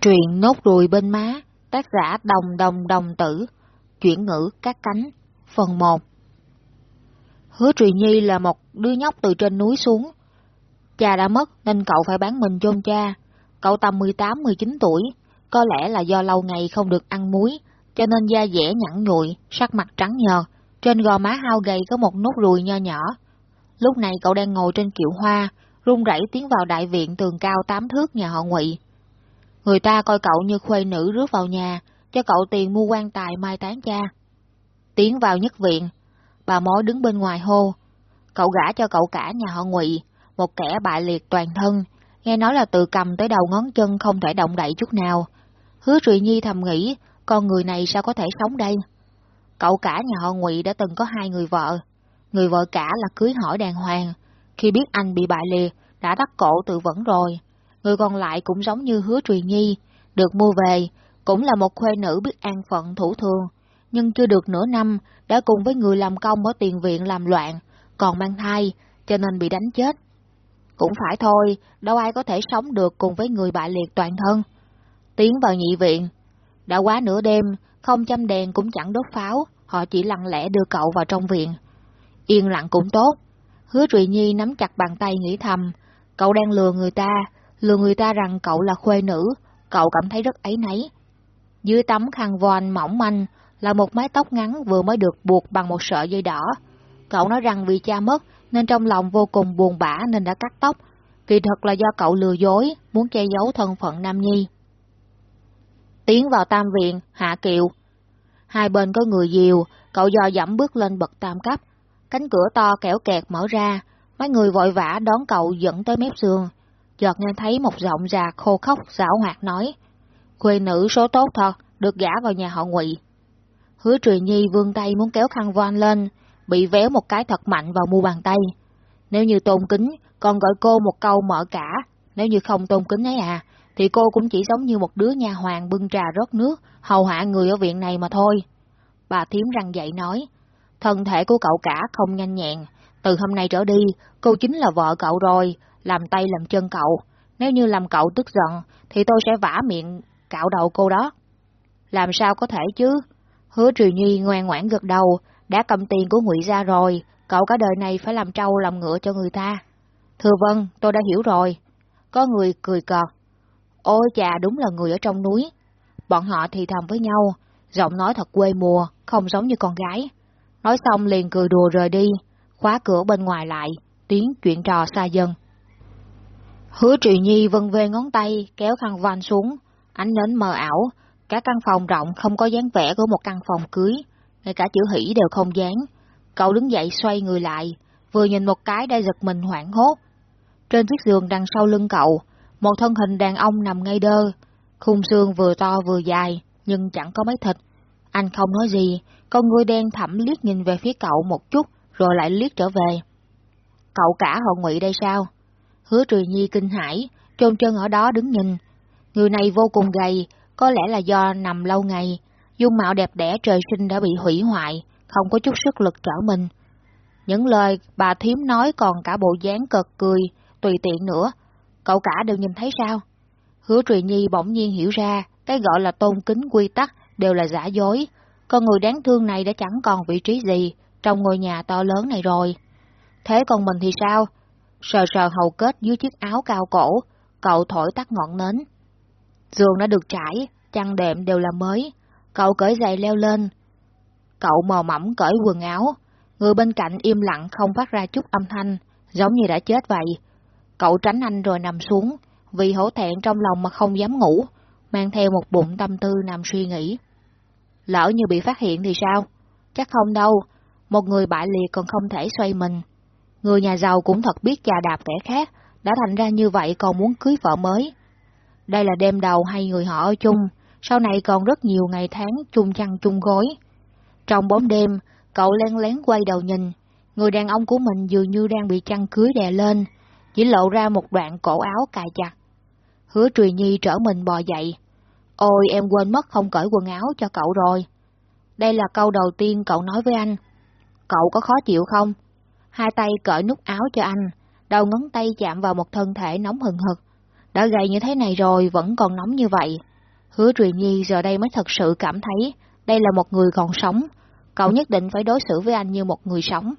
truyện nốt ruồi bên má, tác giả đồng đồng đồng tử, chuyển ngữ các cánh, phần 1. Hứa Trùy Nhi là một đứa nhóc từ trên núi xuống. Cha đã mất nên cậu phải bán mình chôn cha. Cậu tầm 18-19 tuổi, có lẽ là do lâu ngày không được ăn muối, cho nên da dẻ nhẵn nhụi, sắc mặt trắng nhợt, trên gò má hao gầy có một nốt ruồi nho nhỏ. Lúc này cậu đang ngồi trên kiệu hoa, run rẩy tiến vào đại viện tường cao tám thước nhà họ Ngụy. Người ta coi cậu như khuê nữ rước vào nhà, cho cậu tiền mua quan tài mai táng cha. Tiến vào nhất viện, bà mối đứng bên ngoài hô. Cậu gả cho cậu cả nhà họ Ngụy, một kẻ bại liệt toàn thân, nghe nói là từ cầm tới đầu ngón chân không thể động đậy chút nào. Hứa Trụy Nhi thầm nghĩ, con người này sao có thể sống đây? Cậu cả nhà họ Ngụy đã từng có hai người vợ, người vợ cả là cưới hỏi đàng hoàng, khi biết anh bị bại liệt, đã đắc cổ tự vẫn rồi. Người còn lại cũng giống như hứa Trùy Nhi, được mua về, cũng là một khuê nữ biết an phận thủ thường, nhưng chưa được nửa năm đã cùng với người làm công ở tiền viện làm loạn, còn mang thai, cho nên bị đánh chết. Cũng phải thôi, đâu ai có thể sống được cùng với người bại liệt toàn thân. Tiến vào nhị viện, đã quá nửa đêm, không chăm đèn cũng chẳng đốt pháo, họ chỉ lặng lẽ đưa cậu vào trong viện. Yên lặng cũng tốt. Hứa Trụy Nhi nắm chặt bàn tay nghĩ thầm, cậu đang lừa người ta, lừa người ta rằng cậu là khuê nữ, cậu cảm thấy rất ấy nấy. Dưới tấm khăn voan mỏng manh là một mái tóc ngắn vừa mới được buộc bằng một sợi dây đỏ. Cậu nói rằng vì cha mất nên trong lòng vô cùng buồn bã nên đã cắt tóc, kỳ thật là do cậu lừa dối, muốn che giấu thân phận Nam Nhi. Tiến vào tam viện, hạ kiệu. Hai bên có người diều, cậu dò dẫm bước lên bậc tam cấp. Cánh cửa to kẻo kẹt mở ra, mấy người vội vã đón cậu dẫn tới mép giường. Chợt nghe thấy một giọng già khô khóc giảo hoạt nói, quê nữ số tốt thật, được gả vào nhà họ ngụy. Hứa Trùy Nhi vươn tay muốn kéo khăn voan lên, bị véo một cái thật mạnh vào mu bàn tay. Nếu như tôn kính, còn gọi cô một câu mở cả, nếu như không tôn kính ấy à, thì cô cũng chỉ giống như một đứa nhà hoàng bưng trà rót nước, hầu hạ người ở viện này mà thôi. Bà thím răng dậy nói, thân thể của cậu cả không nhanh nhẹn, từ hôm nay trở đi, cô chính là vợ cậu rồi, làm tay làm chân cậu. Nếu như làm cậu tức giận, thì tôi sẽ vả miệng cạo đầu cô đó. Làm sao có thể chứ? Hứa Trì Nhi ngoan ngoãn gật đầu, đã cầm tiền của ngụy ra rồi, cậu cả đời này phải làm trâu làm ngựa cho người ta. Thưa vâng, tôi đã hiểu rồi. Có người cười cợt. Ôi chà, đúng là người ở trong núi. Bọn họ thì thầm với nhau, giọng nói thật quê mùa, không giống như con gái. Nói xong liền cười đùa rời đi, khóa cửa bên ngoài lại, tiếng chuyện trò xa dần. Hứa Trì Nhi vân về ngón tay, kéo khăn van xuống, ánh nến mờ ảo, cả căn phòng rộng không có dáng vẻ của một căn phòng cưới, ngay cả chữ hỷ đều không dán. Cậu đứng dậy xoay người lại, vừa nhìn một cái đã giật mình hoảng hốt. Trên chiếc giường đằng sau lưng cậu, một thân hình đàn ông nằm ngay đơ, khung xương vừa to vừa dài, nhưng chẳng có mấy thịt. Anh không nói gì, con người đen thẳm liếc nhìn về phía cậu một chút, rồi lại liếc trở về. Cậu cả họ ngụy đây sao? Hứa Trùy Nhi kinh hãi, trôn chân ở đó đứng nhìn. Người này vô cùng gầy, có lẽ là do nằm lâu ngày, dung mạo đẹp đẽ trời sinh đã bị hủy hoại, không có chút sức lực trở mình. Những lời bà thím nói còn cả bộ dáng cợt cười, tùy tiện nữa, cậu cả đều nhìn thấy sao? Hứa Trùy Nhi bỗng nhiên hiểu ra, cái gọi là tôn kính quy tắc đều là giả dối, con người đáng thương này đã chẳng còn vị trí gì trong ngôi nhà to lớn này rồi. Thế còn mình thì sao? Sờ sờ hầu kết dưới chiếc áo cao cổ, cậu thổi tắt ngọn nến. Giường đã được trải, chăn đệm đều là mới, cậu cởi giày leo lên. Cậu mò mẫm cởi quần áo, người bên cạnh im lặng không phát ra chút âm thanh, giống như đã chết vậy. Cậu tránh anh rồi nằm xuống, vì hổ thẹn trong lòng mà không dám ngủ, mang theo một bụng tâm tư nằm suy nghĩ. Lỡ như bị phát hiện thì sao? Chắc không đâu, một người bại liệt còn không thể xoay mình. Người nhà giàu cũng thật biết chà đạp kẻ khác, đã thành ra như vậy còn muốn cưới vợ mới. Đây là đêm đầu hai người họ ở chung, sau này còn rất nhiều ngày tháng chung chăn chung gối. Trong bóng đêm, cậu len lén quay đầu nhìn, người đàn ông của mình dường như đang bị chăn cưới đè lên, chỉ lộ ra một đoạn cổ áo cài chặt. Hứa Trùy Nhi trở mình bò dậy. Ôi em quên mất không cởi quần áo cho cậu rồi. Đây là câu đầu tiên cậu nói với anh. Cậu có khó chịu không? Hai tay cởi nút áo cho anh, đầu ngón tay chạm vào một thân thể nóng hừng hực. Đã gầy như thế này rồi vẫn còn nóng như vậy, Hứa Truyền Nhi giờ đây mới thật sự cảm thấy đây là một người còn sống, cậu nhất định phải đối xử với anh như một người sống.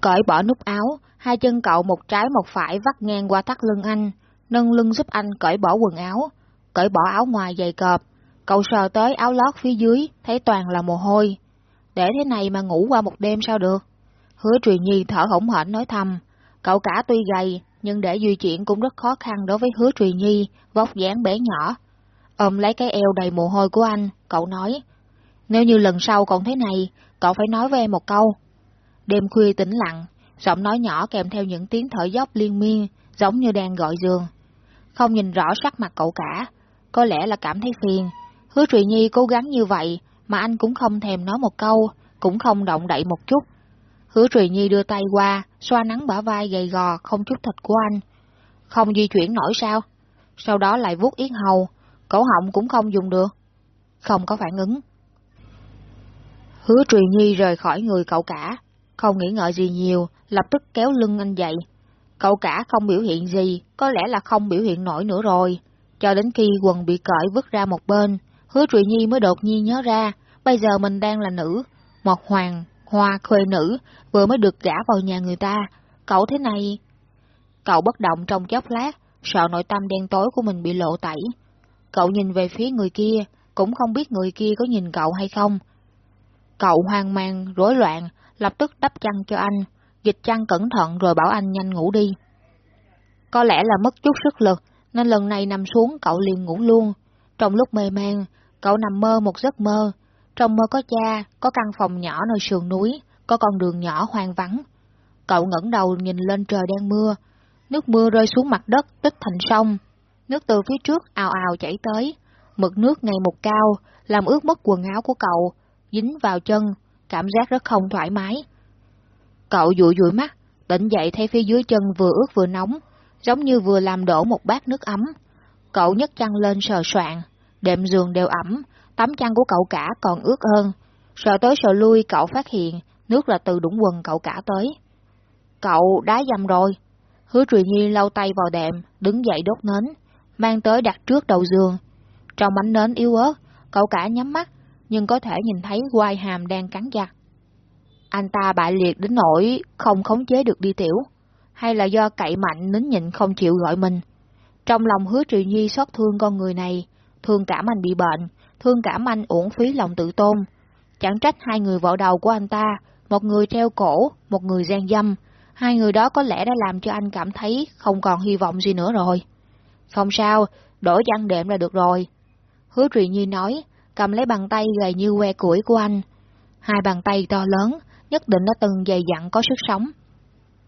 Cởi bỏ nút áo, hai chân cậu một trái một phải vắt ngang qua thắt lưng anh, nâng lưng giúp anh cởi bỏ quần áo, cởi bỏ áo ngoài dày cọp. Cậu sờ tới áo lót phía dưới, thấy toàn là mồ hôi. Để thế này mà ngủ qua một đêm sao được? Hứa Truyền Nhi thở hổn hển nói thầm. Cậu cả tuy gầy, nhưng để di chuyển cũng rất khó khăn đối với Hứa Truyền Nhi, vóc dáng bé nhỏ. Ôm lấy cái eo đầy mồ hôi của anh, cậu nói. Nếu như lần sau còn thế này, cậu phải nói với em một câu. Đêm khuya tĩnh lặng, giọng nói nhỏ kèm theo những tiếng thở dốc liên miên, giống như đang gọi giường. Không nhìn rõ sắc mặt cậu cả, có lẽ là cảm thấy phiền. Hứa Trụy Nhi cố gắng như vậy, mà anh cũng không thèm nói một câu, cũng không động đậy một chút. Hứa Trùy Nhi đưa tay qua, xoa nắng bả vai gầy gò không chút thịt của anh. Không di chuyển nổi sao? Sau đó lại vuốt yết hầu, cổ họng cũng không dùng được. Không có phản ứng. Hứa Trùy Nhi rời khỏi người cậu cả, không nghĩ ngợi gì nhiều, lập tức kéo lưng anh dậy. Cậu cả không biểu hiện gì, có lẽ là không biểu hiện nổi nữa rồi. Cho đến khi quần bị cởi vứt ra một bên, hứa Trụy Nhi mới đột nhiên nhớ ra, bây giờ mình đang là nữ, một hoàng, hoa khuê nữ, vừa mới được gả vào nhà người ta, cậu thế này... Cậu bất động trong chốc lát, sợ nội tâm đen tối của mình bị lộ tẩy. Cậu nhìn về phía người kia, cũng không biết người kia có nhìn cậu hay không. Cậu hoang mang, rối loạn, lập tức đắp chăn cho anh, dịch chăn cẩn thận rồi bảo anh nhanh ngủ đi. Có lẽ là mất chút sức lực, nên lần này nằm xuống cậu liền ngủ luôn. Trong lúc mê man, cậu nằm mơ một giấc mơ. Trong mơ có cha, có căn phòng nhỏ nơi sườn núi, có con đường nhỏ hoang vắng. Cậu ngẩng đầu nhìn lên trời đang mưa, nước mưa rơi xuống mặt đất tích thành sông. Nước từ phía trước ào ào chảy tới, mực nước ngày một cao, làm ướt mất quần áo của cậu, dính vào chân, cảm giác rất không thoải mái. Cậu dụi dụi mắt, tỉnh dậy thấy phía dưới chân vừa ướt vừa nóng, giống như vừa làm đổ một bát nước ấm. Cậu nhấc chăn lên sờ soạn, đệm giường đều ẩm, tấm chăn của cậu cả còn ướt hơn. Sợ tới sợ lui cậu phát hiện nước là từ đũng quần cậu cả tới. Cậu đá dầm rồi. Hứa Trùy Nhi lau tay vào đệm, đứng dậy đốt nến, mang tới đặt trước đầu giường. Trong ánh nến yếu ớt, cậu cả nhắm mắt, nhưng có thể nhìn thấy quai hàm đang cắn chặt. Anh ta bại liệt đến nỗi không khống chế được đi tiểu, hay là do cậy mạnh nín nhịn không chịu gọi mình. Trong lòng hứa Trì Nhi xót thương con người này, thương cảm anh bị bệnh, thương cảm anh uổng phí lòng tự tôn. Chẳng trách hai người vợ đầu của anh ta, một người treo cổ, một người gian dâm, hai người đó có lẽ đã làm cho anh cảm thấy không còn hy vọng gì nữa rồi. Không sao, đổi chăn đệm là được rồi. Hứa Trì Nhi nói, cầm lấy bàn tay gầy như que củi của anh. Hai bàn tay to lớn, nhất định nó từng dày dặn có sức sống.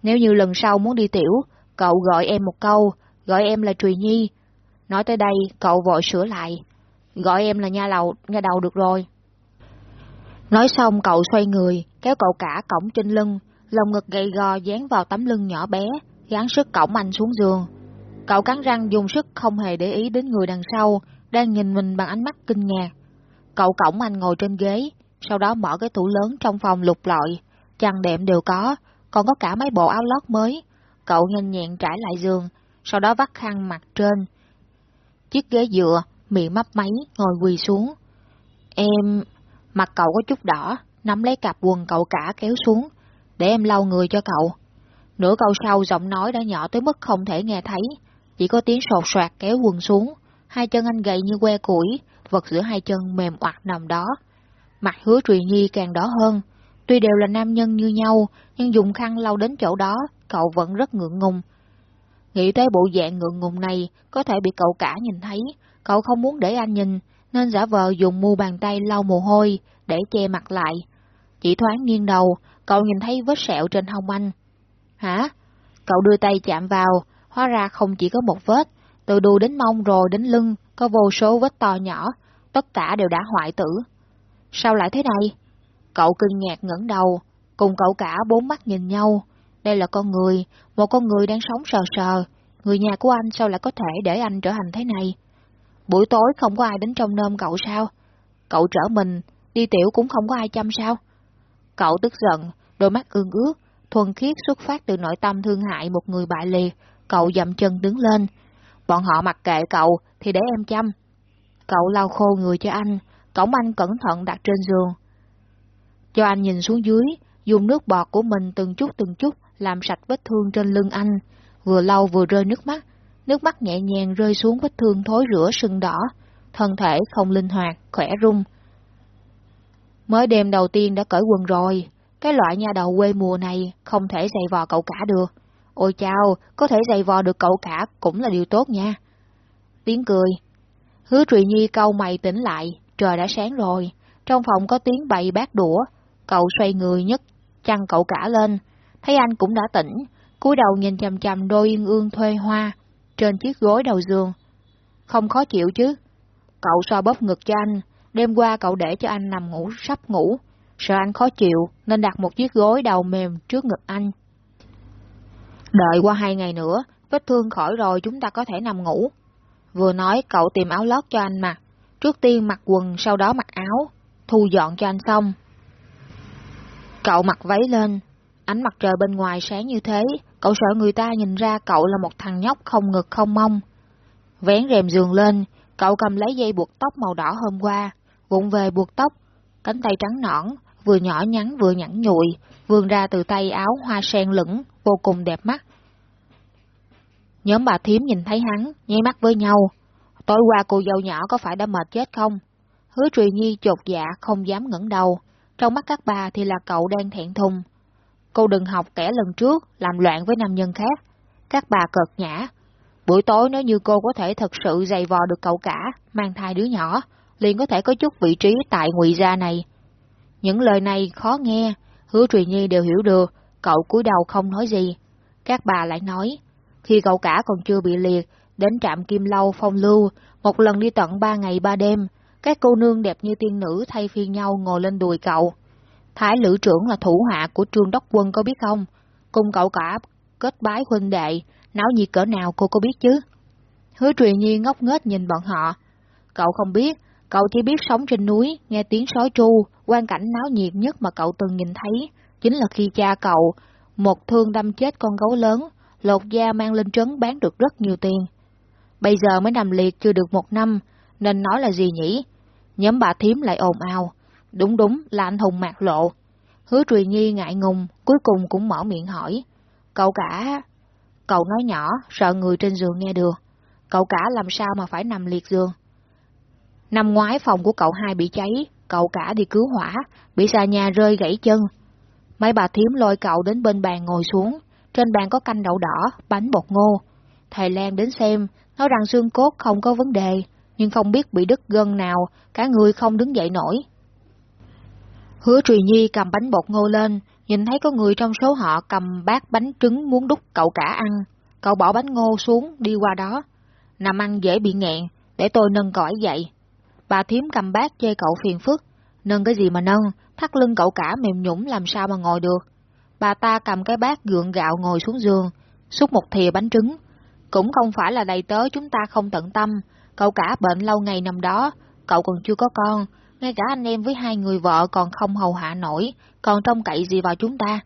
Nếu như lần sau muốn đi tiểu, cậu gọi em một câu, gọi em là Trùy Nhi. Nói tới đây, cậu vội sửa lại. Gọi em là nha lầu, nha đầu được rồi. Nói xong cậu xoay người, kéo cậu cả cổng trên lưng, lồng ngực gầy gò dán vào tấm lưng nhỏ bé, gắn sức cổng anh xuống giường. Cậu cắn răng dùng sức không hề để ý đến người đằng sau, đang nhìn mình bằng ánh mắt kinh ngạc. Cậu cổng anh ngồi trên ghế, sau đó mở cái tủ lớn trong phòng lục lọi, chăn đệm đều có, còn có cả mấy bộ áo lót mới. Cậu nhanh nhẹn trải lại giường, sau đó vắt khăn mặt trên. Chiếc ghế dựa, miệng mấp máy, ngồi quỳ xuống. Em... Mặt cậu có chút đỏ, nắm lấy cặp quần cậu cả kéo xuống, để em lau người cho cậu. Nửa câu sau giọng nói đã nhỏ tới mức không thể nghe thấy, chỉ có tiếng sột soạt kéo quần xuống, hai chân anh gầy như que củi, vật giữa hai chân mềm oặt nằm đó. Mặt hứa Trùy Nhi càng đỏ hơn, tuy đều là nam nhân như nhau, nhưng dùng khăn lau đến chỗ đó, cậu vẫn rất ngượng ngùng. Nghĩ tới bộ dạng ngượng ngùng này, có thể bị cậu cả nhìn thấy, cậu không muốn để anh nhìn, nên giả vờ dùng mu bàn tay lau mồ hôi, để che mặt lại. Chỉ thoáng nghiêng đầu, cậu nhìn thấy vết sẹo trên hông anh. Hả? Cậu đưa tay chạm vào, hóa ra không chỉ có một vết, từ đùi đến mông rồi đến lưng, có vô số vết to nhỏ, tất cả đều đã hoại tử. Sao lại thế này? Cậu kinh ngạc ngẩng đầu, cùng cậu cả bốn mắt nhìn nhau. Đây là con người, một con người đang sống sờ sờ. Người nhà của anh sao lại có thể để anh trở thành thế này? Buổi tối không có ai đến trong nôm cậu sao? Cậu trở mình, đi tiểu cũng không có ai chăm sao? Cậu tức giận, đôi mắt ương ước, thuần khiết xuất phát từ nội tâm thương hại một người bại liệt, cậu dậm chân đứng lên. Bọn họ mặc kệ cậu thì để em chăm. Cậu lau khô người cho anh, cổng anh cẩn thận đặt trên giường. Cho anh nhìn xuống dưới, dùng nước bọt của mình từng chút từng chút làm sạch vết thương trên lưng anh, vừa lau vừa rơi nước mắt, nước mắt nhẹ nhàng rơi xuống vết thương thối rửa sưng đỏ, thân thể không linh hoạt, khỏe rung. Mới đêm đầu tiên đã cởi quần rồi, cái loại nha đầu quê mùa này không thể giày vò cậu cả được. Ôi chao, có thể giày vò được cậu cả cũng là điều tốt nha. Tiếng cười. Hứa Trụy Nhi câu mày tỉnh lại, trời đã sáng rồi. Trong phòng có tiếng bày bát đũa. Cậu xoay người nhất, chăn cậu cả lên. Thấy anh cũng đã tỉnh, cúi đầu nhìn chầm chầm đôi yên ương thuê hoa trên chiếc gối đầu giường. Không khó chịu chứ. Cậu xoa bóp ngực cho anh, đêm qua cậu để cho anh nằm ngủ sắp ngủ. Sợ anh khó chịu nên đặt một chiếc gối đầu mềm trước ngực anh. Đợi qua hai ngày nữa, vết thương khỏi rồi chúng ta có thể nằm ngủ. Vừa nói cậu tìm áo lót cho anh mặc, trước tiên mặc quần sau đó mặc áo, thu dọn cho anh xong. Cậu mặc váy lên, ánh mặt trời bên ngoài sáng như thế, cậu sợ người ta nhìn ra cậu là một thằng nhóc không ngực không mông. Vén rèm giường lên, cậu cầm lấy dây buộc tóc màu đỏ hôm qua, vụng về buộc tóc, cánh tay trắng nõn, vừa nhỏ nhắn vừa nhẵn nhụi, vươn ra từ tay áo hoa sen lửng, vô cùng đẹp mắt. Nhóm bà thím nhìn thấy hắn, nháy mắt với nhau. Tối qua cô dâu nhỏ có phải đã mệt chết không? Hứa Trùy Nhi chột dạ không dám ngẩng đầu. Trong mắt các bà thì là cậu đang thẹn thùng. Cô đừng học kẻ lần trước, làm loạn với nam nhân khác. Các bà cợt nhã. Buổi tối nếu như cô có thể thật sự dày vò được cậu cả, mang thai đứa nhỏ, liền có thể có chút vị trí tại ngụy gia này. Những lời này khó nghe, hứa Trùy Nhi đều hiểu được, cậu cúi đầu không nói gì. Các bà lại nói, khi cậu cả còn chưa bị liệt, đến trạm Kim Lâu phong lưu, một lần đi tận ba ngày ba đêm, các cô nương đẹp như tiên nữ thay phiên nhau ngồi lên đùi cậu. Thái Lữ trưởng là thủ hạ của Trương Đốc Quân có biết không? Cùng cậu cả kết bái huynh đệ, náo nhiệt cỡ nào cô có biết chứ? Hứa truyền nhi ngốc nghếch nhìn bọn họ. Cậu không biết, cậu chỉ biết sống trên núi, nghe tiếng sói tru, quan cảnh náo nhiệt nhất mà cậu từng nhìn thấy, chính là khi cha cậu, một thương đâm chết con gấu lớn, lột da mang lên trấn bán được rất nhiều tiền. Bây giờ mới nằm liệt chưa được một năm, nên nói là gì nhỉ? Nhóm bà thím lại ồn ào. Đúng đúng là anh hùng mạc lộ. Hứa truyền nhi ngại ngùng, cuối cùng cũng mở miệng hỏi. Cậu cả... Cậu nói nhỏ, sợ người trên giường nghe được. Cậu cả làm sao mà phải nằm liệt giường? Năm ngoái phòng của cậu hai bị cháy, cậu cả đi cứu hỏa, bị xà nhà rơi gãy chân. Mấy bà thím lôi cậu đến bên bàn ngồi xuống, trên bàn có canh đậu đỏ, bánh bột ngô. Thầy Lan đến xem, nói rằng xương cốt không có vấn đề, nhưng không biết bị đứt gân nào, cả người không đứng dậy nổi. Hứa Trùy Nhi cầm bánh bột ngô lên, nhìn thấy có người trong số họ cầm bát bánh trứng muốn đút cậu cả ăn. Cậu bỏ bánh ngô xuống, đi qua đó. Nằm ăn dễ bị nghẹn, để tôi nâng cõi dậy. Bà thím cầm bát chê cậu phiền phức. Nâng cái gì mà nâng, thắt lưng cậu cả mềm nhũng làm sao mà ngồi được. Bà ta cầm cái bát gượng gạo ngồi xuống giường, xúc một thìa bánh trứng. Cũng không phải là đầy tớ chúng ta không tận tâm, cậu cả bệnh lâu ngày nằm đó, cậu còn chưa có con, ngay cả anh em với hai người vợ còn không hầu hạ nổi, còn trông cậy gì vào chúng ta.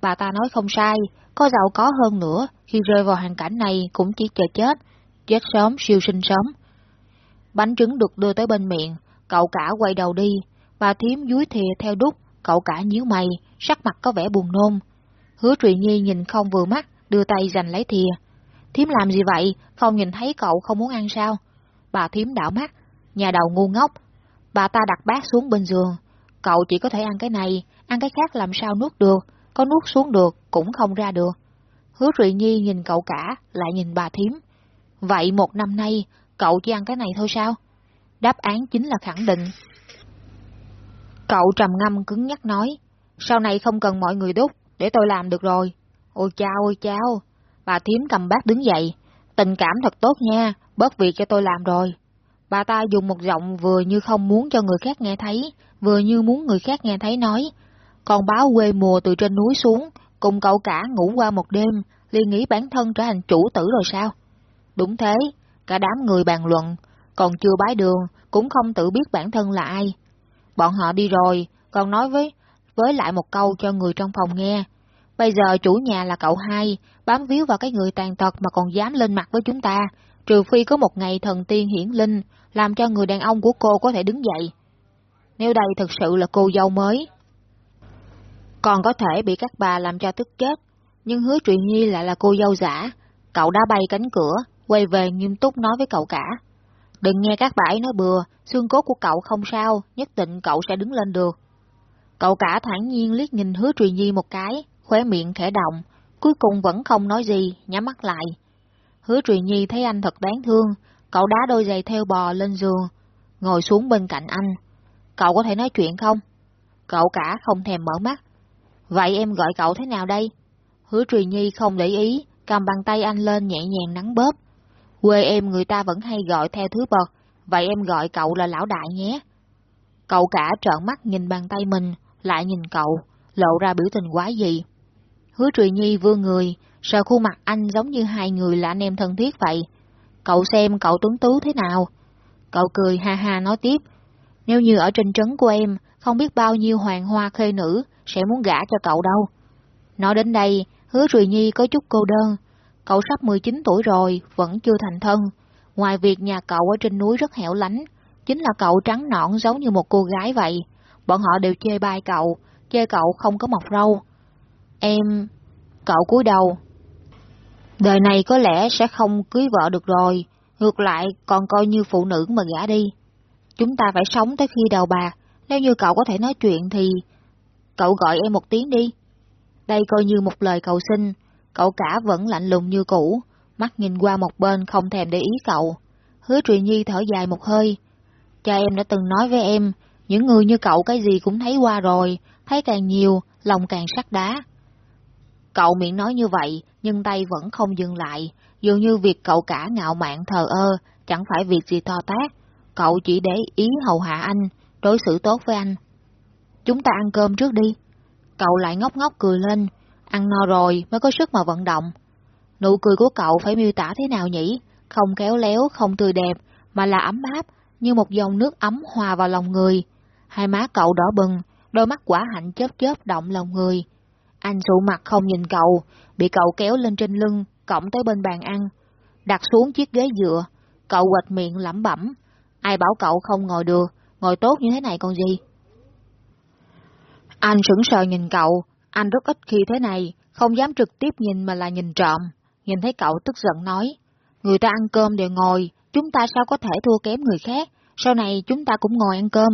Bà ta nói không sai, có giàu có hơn nữa, khi rơi vào hoàn cảnh này cũng chỉ chờ chết, chết sớm siêu sinh sớm. Bánh trứng được đưa tới bên miệng, cậu cả quay đầu đi, bà thím dúi thìa theo đúc, cậu cả nhíu mày, sắc mặt có vẻ buồn nôn. Hứa Trụy Nhi nhìn không vừa mắt, đưa tay giành lấy thìa. Thím làm gì vậy, không nhìn thấy cậu không muốn ăn sao? Bà thím đảo mắt, nhà đầu ngu ngốc. Bà ta đặt bát xuống bên giường. Cậu chỉ có thể ăn cái này, ăn cái khác làm sao nuốt được, có nuốt xuống được cũng không ra được. Hứa Trụy Nhi nhìn cậu cả, lại nhìn bà thím. Vậy một năm nay, cậu chỉ ăn cái này thôi sao? Đáp án chính là khẳng định. Cậu trầm ngâm cứng nhắc nói, sau này không cần mọi người đúc, để tôi làm được rồi. Ôi chao, ôi chao, bà thím cầm bát đứng dậy, tình cảm thật tốt nha, bớt việc cho tôi làm rồi. Bà ta dùng một giọng vừa như không muốn cho người khác nghe thấy, vừa như muốn người khác nghe thấy nói. Con báo quê mùa từ trên núi xuống, cùng cậu cả ngủ qua một đêm, liền nghĩ bản thân trở thành chủ tử rồi sao? Đúng thế, cả đám người bàn luận, còn chưa bái đường, cũng không tự biết bản thân là ai. Bọn họ đi rồi, còn nói với với lại một câu cho người trong phòng nghe. Bây giờ chủ nhà là cậu hai, bám víu vào cái người tàn tật mà còn dám lên mặt với chúng ta, trừ phi có một ngày thần tiên hiển linh, làm cho người đàn ông của cô có thể đứng dậy. Nếu đây thực sự là cô dâu mới, còn có thể bị các bà làm cho tức chết, nhưng hứa truyền nhi lại là cô dâu giả. Cậu đã bay cánh cửa, quay về nghiêm túc nói với cậu cả. Đừng nghe các bãi nói bừa, xương cốt của cậu không sao, nhất định cậu sẽ đứng lên được. Cậu cả thản nhiên liếc nhìn hứa truyền nhi một cái, khóe miệng khẽ động, cuối cùng vẫn không nói gì, nhắm mắt lại. Hứa truyền nhi thấy anh thật đáng thương, cậu đá đôi giày theo bò lên giường, ngồi xuống bên cạnh anh. Cậu có thể nói chuyện không? Cậu cả không thèm mở mắt. Vậy em gọi cậu thế nào đây? Hứa truyền nhi không để ý, cầm bàn tay anh lên nhẹ nhàng nắng bóp. Quê em người ta vẫn hay gọi theo thứ bậc, vậy em gọi cậu là lão đại nhé. Cậu cả trợn mắt nhìn bàn tay mình, lại nhìn cậu, lộ ra biểu tình quá gì. Hứa Trùy Nhi vươn người, sợ khuôn mặt anh giống như hai người là anh em thân thiết vậy. Cậu xem cậu tuấn tú thế nào? Cậu cười ha ha nói tiếp, nếu như ở trên trấn của em, không biết bao nhiêu hoàng hoa khê nữ sẽ muốn gả cho cậu đâu. Nói đến đây, hứa Rùi Nhi có chút cô đơn. Cậu sắp 19 tuổi rồi, vẫn chưa thành thân. Ngoài việc nhà cậu ở trên núi rất hẻo lánh, chính là cậu trắng nõn giống như một cô gái vậy. Bọn họ đều chê bai cậu, chê cậu không có mọc râu. Em... Cậu cúi đầu. Đời này có lẽ sẽ không cưới vợ được rồi, ngược lại còn coi như phụ nữ mà gả đi. Chúng ta phải sống tới khi đầu bạc, nếu như cậu có thể nói chuyện thì... Cậu gọi em một tiếng đi. Đây coi như một lời cầu xin, cậu cả vẫn lạnh lùng như cũ, mắt nhìn qua một bên không thèm để ý cậu. Hứa Truyền Nhi thở dài một hơi. Cha em đã từng nói với em, những người như cậu cái gì cũng thấy qua rồi, thấy càng nhiều, lòng càng sắt đá. Cậu miệng nói như vậy, nhưng tay vẫn không dừng lại, dường như việc cậu cả ngạo mạn thờ ơ, chẳng phải việc gì to tát. Cậu chỉ để ý hầu hạ anh, đối xử tốt với anh. Chúng ta ăn cơm trước đi. Cậu lại ngốc ngốc cười lên, ăn no rồi mới có sức mà vận động. Nụ cười của cậu phải miêu tả thế nào nhỉ? Không kéo léo, không tươi đẹp, mà là ấm áp, như một dòng nước ấm hòa vào lòng người. Hai má cậu đỏ bừng, đôi mắt quả hạnh chớp chớp động lòng người. Anh sụ mặt không nhìn cậu, bị cậu kéo lên trên lưng, cổng tới bên bàn ăn. Đặt xuống chiếc ghế dựa, cậu quệt miệng lẩm bẩm. Ai bảo cậu không ngồi được, ngồi tốt như thế này còn gì? Anh sững sờ nhìn cậu, anh rất ít khi thế này, không dám trực tiếp nhìn mà là nhìn trộm. Nhìn thấy cậu tức giận nói, người ta ăn cơm đều ngồi, chúng ta sao có thể thua kém người khác, sau này chúng ta cũng ngồi ăn cơm.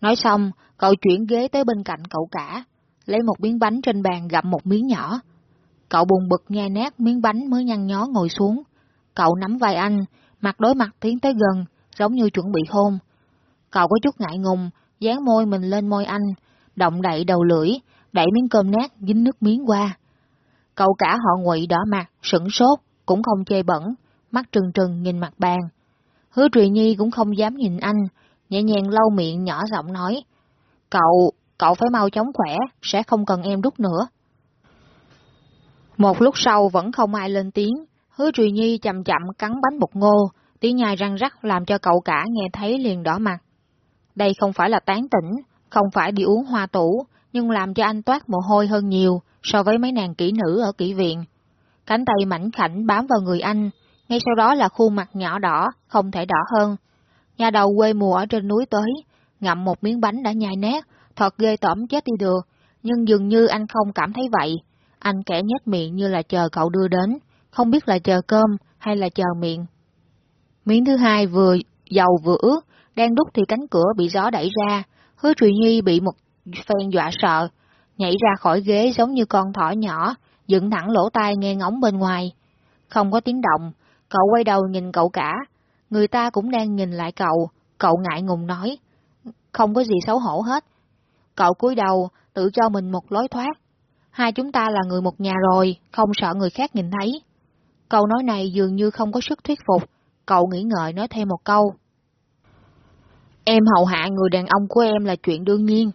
Nói xong, cậu chuyển ghế tới bên cạnh cậu cả, lấy một miếng bánh trên bàn gặm một miếng nhỏ. Cậu buồn bực nghe nát miếng bánh mới nhăn nhó ngồi xuống. Cậu nắm vai anh, mặt đối mặt tiến tới gần, giống như chuẩn bị hôn. Cậu có chút ngại ngùng, dán môi mình lên môi anh, động đậy đầu lưỡi, đẩy miếng cơm nát dính nước miếng qua. Cậu cả họ ngụy đỏ mặt, sững sốt, cũng không chê bẩn, mắt trừng trừng nhìn mặt bàn. Hứa Trùy Nhi cũng không dám nhìn anh, nhẹ nhàng lau miệng nhỏ giọng nói. Cậu, cậu phải mau chóng khỏe, sẽ không cần em đút nữa. Một lúc sau vẫn không ai lên tiếng, hứa Trùy Nhi chậm chậm cắn bánh bột ngô, tiếng nhai răng rắc làm cho cậu cả nghe thấy liền đỏ mặt. Đây không phải là tán tỉnh, không phải đi uống hoa tủ, nhưng làm cho anh toát mồ hôi hơn nhiều so với mấy nàng kỹ nữ ở kỹ viện. Cánh tay mảnh khảnh bám vào người anh, ngay sau đó là khuôn mặt nhỏ đỏ, không thể đỏ hơn. Nhà đầu quê mùa ở trên núi tới, ngậm một miếng bánh đã nhai nát, thật ghê tởm chết đi được, nhưng dường như anh không cảm thấy vậy. Anh kẻ nhếch miệng như là chờ cậu đưa đến, không biết là chờ cơm hay là chờ miệng. Miếng thứ hai vừa dầu vừa ướt, đang đút thì cánh cửa bị gió đẩy ra, hứa Trùy Nhi bị một phen dọa sợ, nhảy ra khỏi ghế giống như con thỏ nhỏ, dựng thẳng lỗ tai nghe ngóng bên ngoài. Không có tiếng động, cậu quay đầu nhìn cậu cả, người ta cũng đang nhìn lại cậu, cậu ngại ngùng nói, không có gì xấu hổ hết. Cậu cúi đầu, tự cho mình một lối thoát. Hai chúng ta là người một nhà rồi, không sợ người khác nhìn thấy. Câu nói này dường như không có sức thuyết phục, cậu nghĩ ngợi nói thêm một câu. Em hầu hạ người đàn ông của em là chuyện đương nhiên.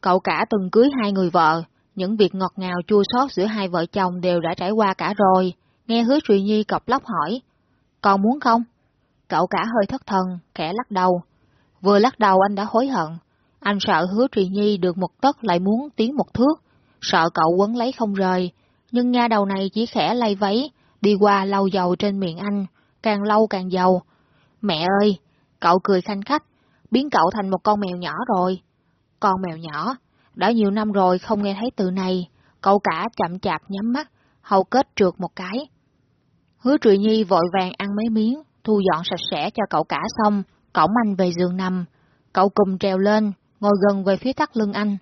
Cậu cả từng cưới hai người vợ, những việc ngọt ngào chua xót giữa hai vợ chồng đều đã trải qua cả rồi. Nghe hứa Truy Nhi cọc lóc hỏi, còn muốn không? Cậu cả hơi thất thần, kẻ lắc đầu. Vừa lắc đầu anh đã hối hận. Anh sợ hứa Trì Nhi được một tấc lại muốn tiến một thước, sợ cậu quấn lấy không rời. Nhưng nha đầu này chỉ khẽ lay váy, đi qua lau dầu trên miệng anh, càng lâu càng dầu Mẹ ơi, cậu cười khanh khách, biến cậu thành một con mèo nhỏ rồi. Con mèo nhỏ, đã nhiều năm rồi không nghe thấy từ này, cậu cả chậm chạp nhắm mắt, hầu kết trượt một cái. Hứa Trụy Nhi vội vàng ăn mấy miếng, thu dọn sạch sẽ cho cậu cả xong, cổng anh về giường nằm. Cậu cùng trèo lên, ngồi gần về phía thắt lưng anh.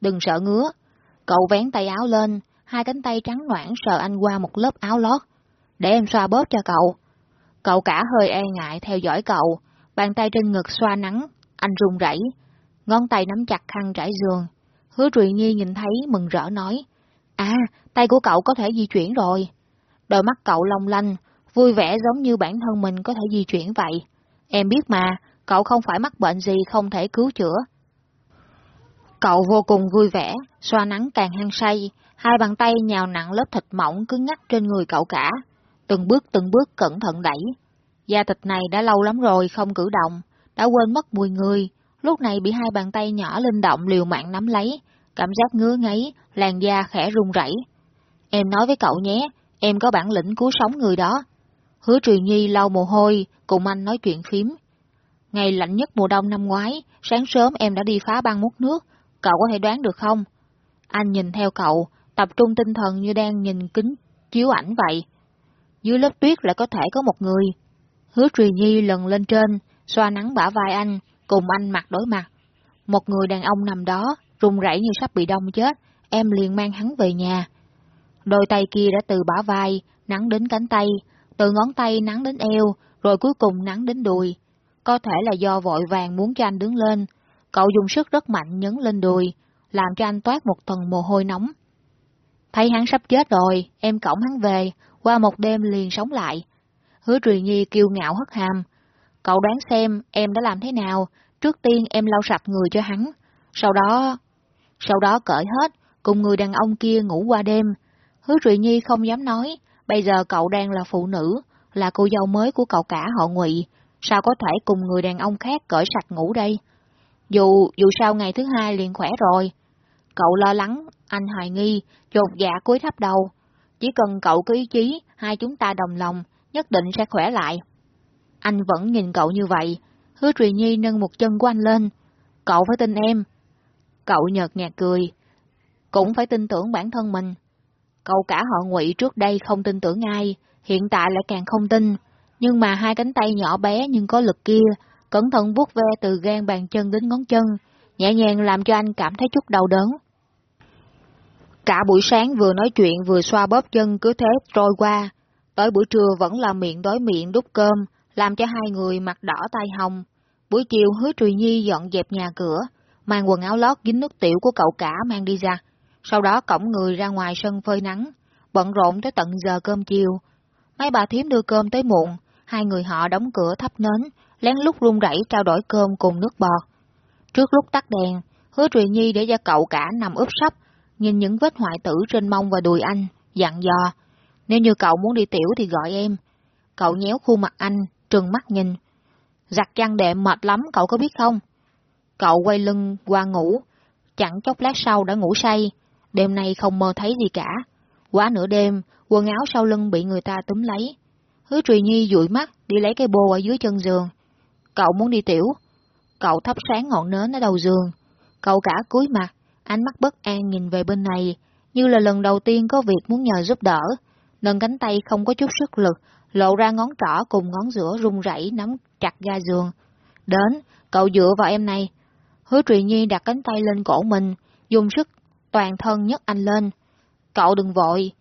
Đừng sợ ngứa. Cậu vén tay áo lên, hai cánh tay trắng noãn sờ anh qua một lớp áo lót. Để em xoa bóp cho cậu. Cậu cả hơi e ngại theo dõi cậu, bàn tay trên ngực xoa nắng, anh run rẩy, ngón tay nắm chặt khăn trải giường. Hứa Trụy Nhi nhìn thấy mừng rỡ nói, À, tay của cậu có thể di chuyển rồi. Đôi mắt cậu long lanh, vui vẻ giống như bản thân mình có thể di chuyển vậy. Em biết mà, cậu không phải mắc bệnh gì không thể cứu chữa. Cậu vô cùng vui vẻ, xoa nắng càng hăng say, hai bàn tay nhào nặng lớp thịt mỏng cứng ngắc trên người cậu cả, từng bước từng bước cẩn thận đẩy. Da thịt này đã lâu lắm rồi không cử động, đã quên mất mùi người, lúc này bị hai bàn tay nhỏ linh động liều mạng nắm lấy, cảm giác ngứa ngáy, làn da khẽ run rẩy. Em nói với cậu nhé, em có bản lĩnh cứu sống người đó. Hứa Truyền Nhi lau mồ hôi, cùng anh nói chuyện phím. Ngày lạnh nhất mùa đông năm ngoái, sáng sớm em đã đi phá băng mút nước, cậu có thể đoán được không? Anh nhìn theo cậu, tập trung tinh thần như đang nhìn kính chiếu ảnh vậy. Dưới lớp tuyết lại có thể có một người. Hứa Truyền Nhi lần lên trên, xoa nắng bả vai anh, cùng anh mặt đối mặt. Một người đàn ông nằm đó, run rẩy như sắp bị đông chết, em liền mang hắn về nhà. Đôi tay kia đã từ bả vai, nắng đến cánh tay, từ ngón tay nắng đến eo, rồi cuối cùng nắng đến đùi. Có thể là do vội vàng muốn cho anh đứng lên, cậu dùng sức rất mạnh nhấn lên đùi, làm cho anh toát một tầng mồ hôi nóng. Thấy hắn sắp chết rồi, em cổng hắn về, qua một đêm liền sống lại. Hứa Truyền Nhi kiêu ngạo hất hàm. Cậu đoán xem em đã làm thế nào, trước tiên em lau sạch người cho hắn, sau đó... Sau đó cởi hết, cùng người đàn ông kia ngủ qua đêm. Hứa Truyền Nhi không dám nói, bây giờ cậu đang là phụ nữ, là cô dâu mới của cậu cả họ ngụy, sao có thể cùng người đàn ông khác cởi sạch ngủ đây? Dù, dù sao ngày thứ hai liền khỏe rồi. Cậu lo lắng, anh hoài nghi, chột dạ cúi thấp đầu. Chỉ cần cậu có ý chí, hai chúng ta đồng lòng, nhất định sẽ khỏe lại. Anh vẫn nhìn cậu như vậy, hứa Truyền Nhi nâng một chân của anh lên. Cậu phải tin em. Cậu nhợt nhạt cười. Cũng phải tin tưởng bản thân mình. Cậu cả họ ngụy trước đây không tin tưởng ai, hiện tại lại càng không tin. Nhưng mà hai cánh tay nhỏ bé nhưng có lực kia, cẩn thận vuốt ve từ gan bàn chân đến ngón chân, nhẹ nhàng làm cho anh cảm thấy chút đau đớn. Cả buổi sáng vừa nói chuyện vừa xoa bóp chân cứ thế trôi qua, tới buổi trưa vẫn là miệng đối miệng đút cơm, làm cho hai người mặt đỏ tay hồng. Buổi chiều hứa Trùy Nhi dọn dẹp nhà cửa, mang quần áo lót dính nước tiểu của cậu cả mang đi ra, sau đó cổng người ra ngoài sân phơi nắng, bận rộn tới tận giờ cơm chiều. Mấy bà thím đưa cơm tới muộn, hai người họ đóng cửa thắp nến, lén lút run rẩy trao đổi cơm cùng nước bọt. Trước lúc tắt đèn, hứa Trùy Nhi để cho cậu cả nằm ướp sấp, nhìn những vết hoại tử trên mông và đùi anh, dặn dò. Nếu như cậu muốn đi tiểu thì gọi em. Cậu nhéo khuôn mặt anh, trừng mắt nhìn. Giặt chăn đệm mệt lắm, cậu có biết không? Cậu quay lưng qua ngủ, chẳng chốc lát sau đã ngủ say, đêm nay không mơ thấy gì cả. Quá nửa đêm, quần áo sau lưng bị người ta túm lấy. Hứa Trùy Nhi dụi mắt đi lấy cái bô ở dưới chân giường. Cậu muốn đi tiểu. Cậu thắp sáng ngọn nến ở đầu giường. Cậu cả cúi mặt, ánh mắt bất an nhìn về bên này, như là lần đầu tiên có việc muốn nhờ giúp đỡ. Nâng cánh tay không có chút sức lực, lộ ra ngón trỏ cùng ngón giữa run rẩy nắm chặt ga giường. Đến, cậu dựa vào em này. Hứa Trùy Nhi đặt cánh tay lên cổ mình, dùng sức toàn thân nhấc anh lên. Cậu đừng vội.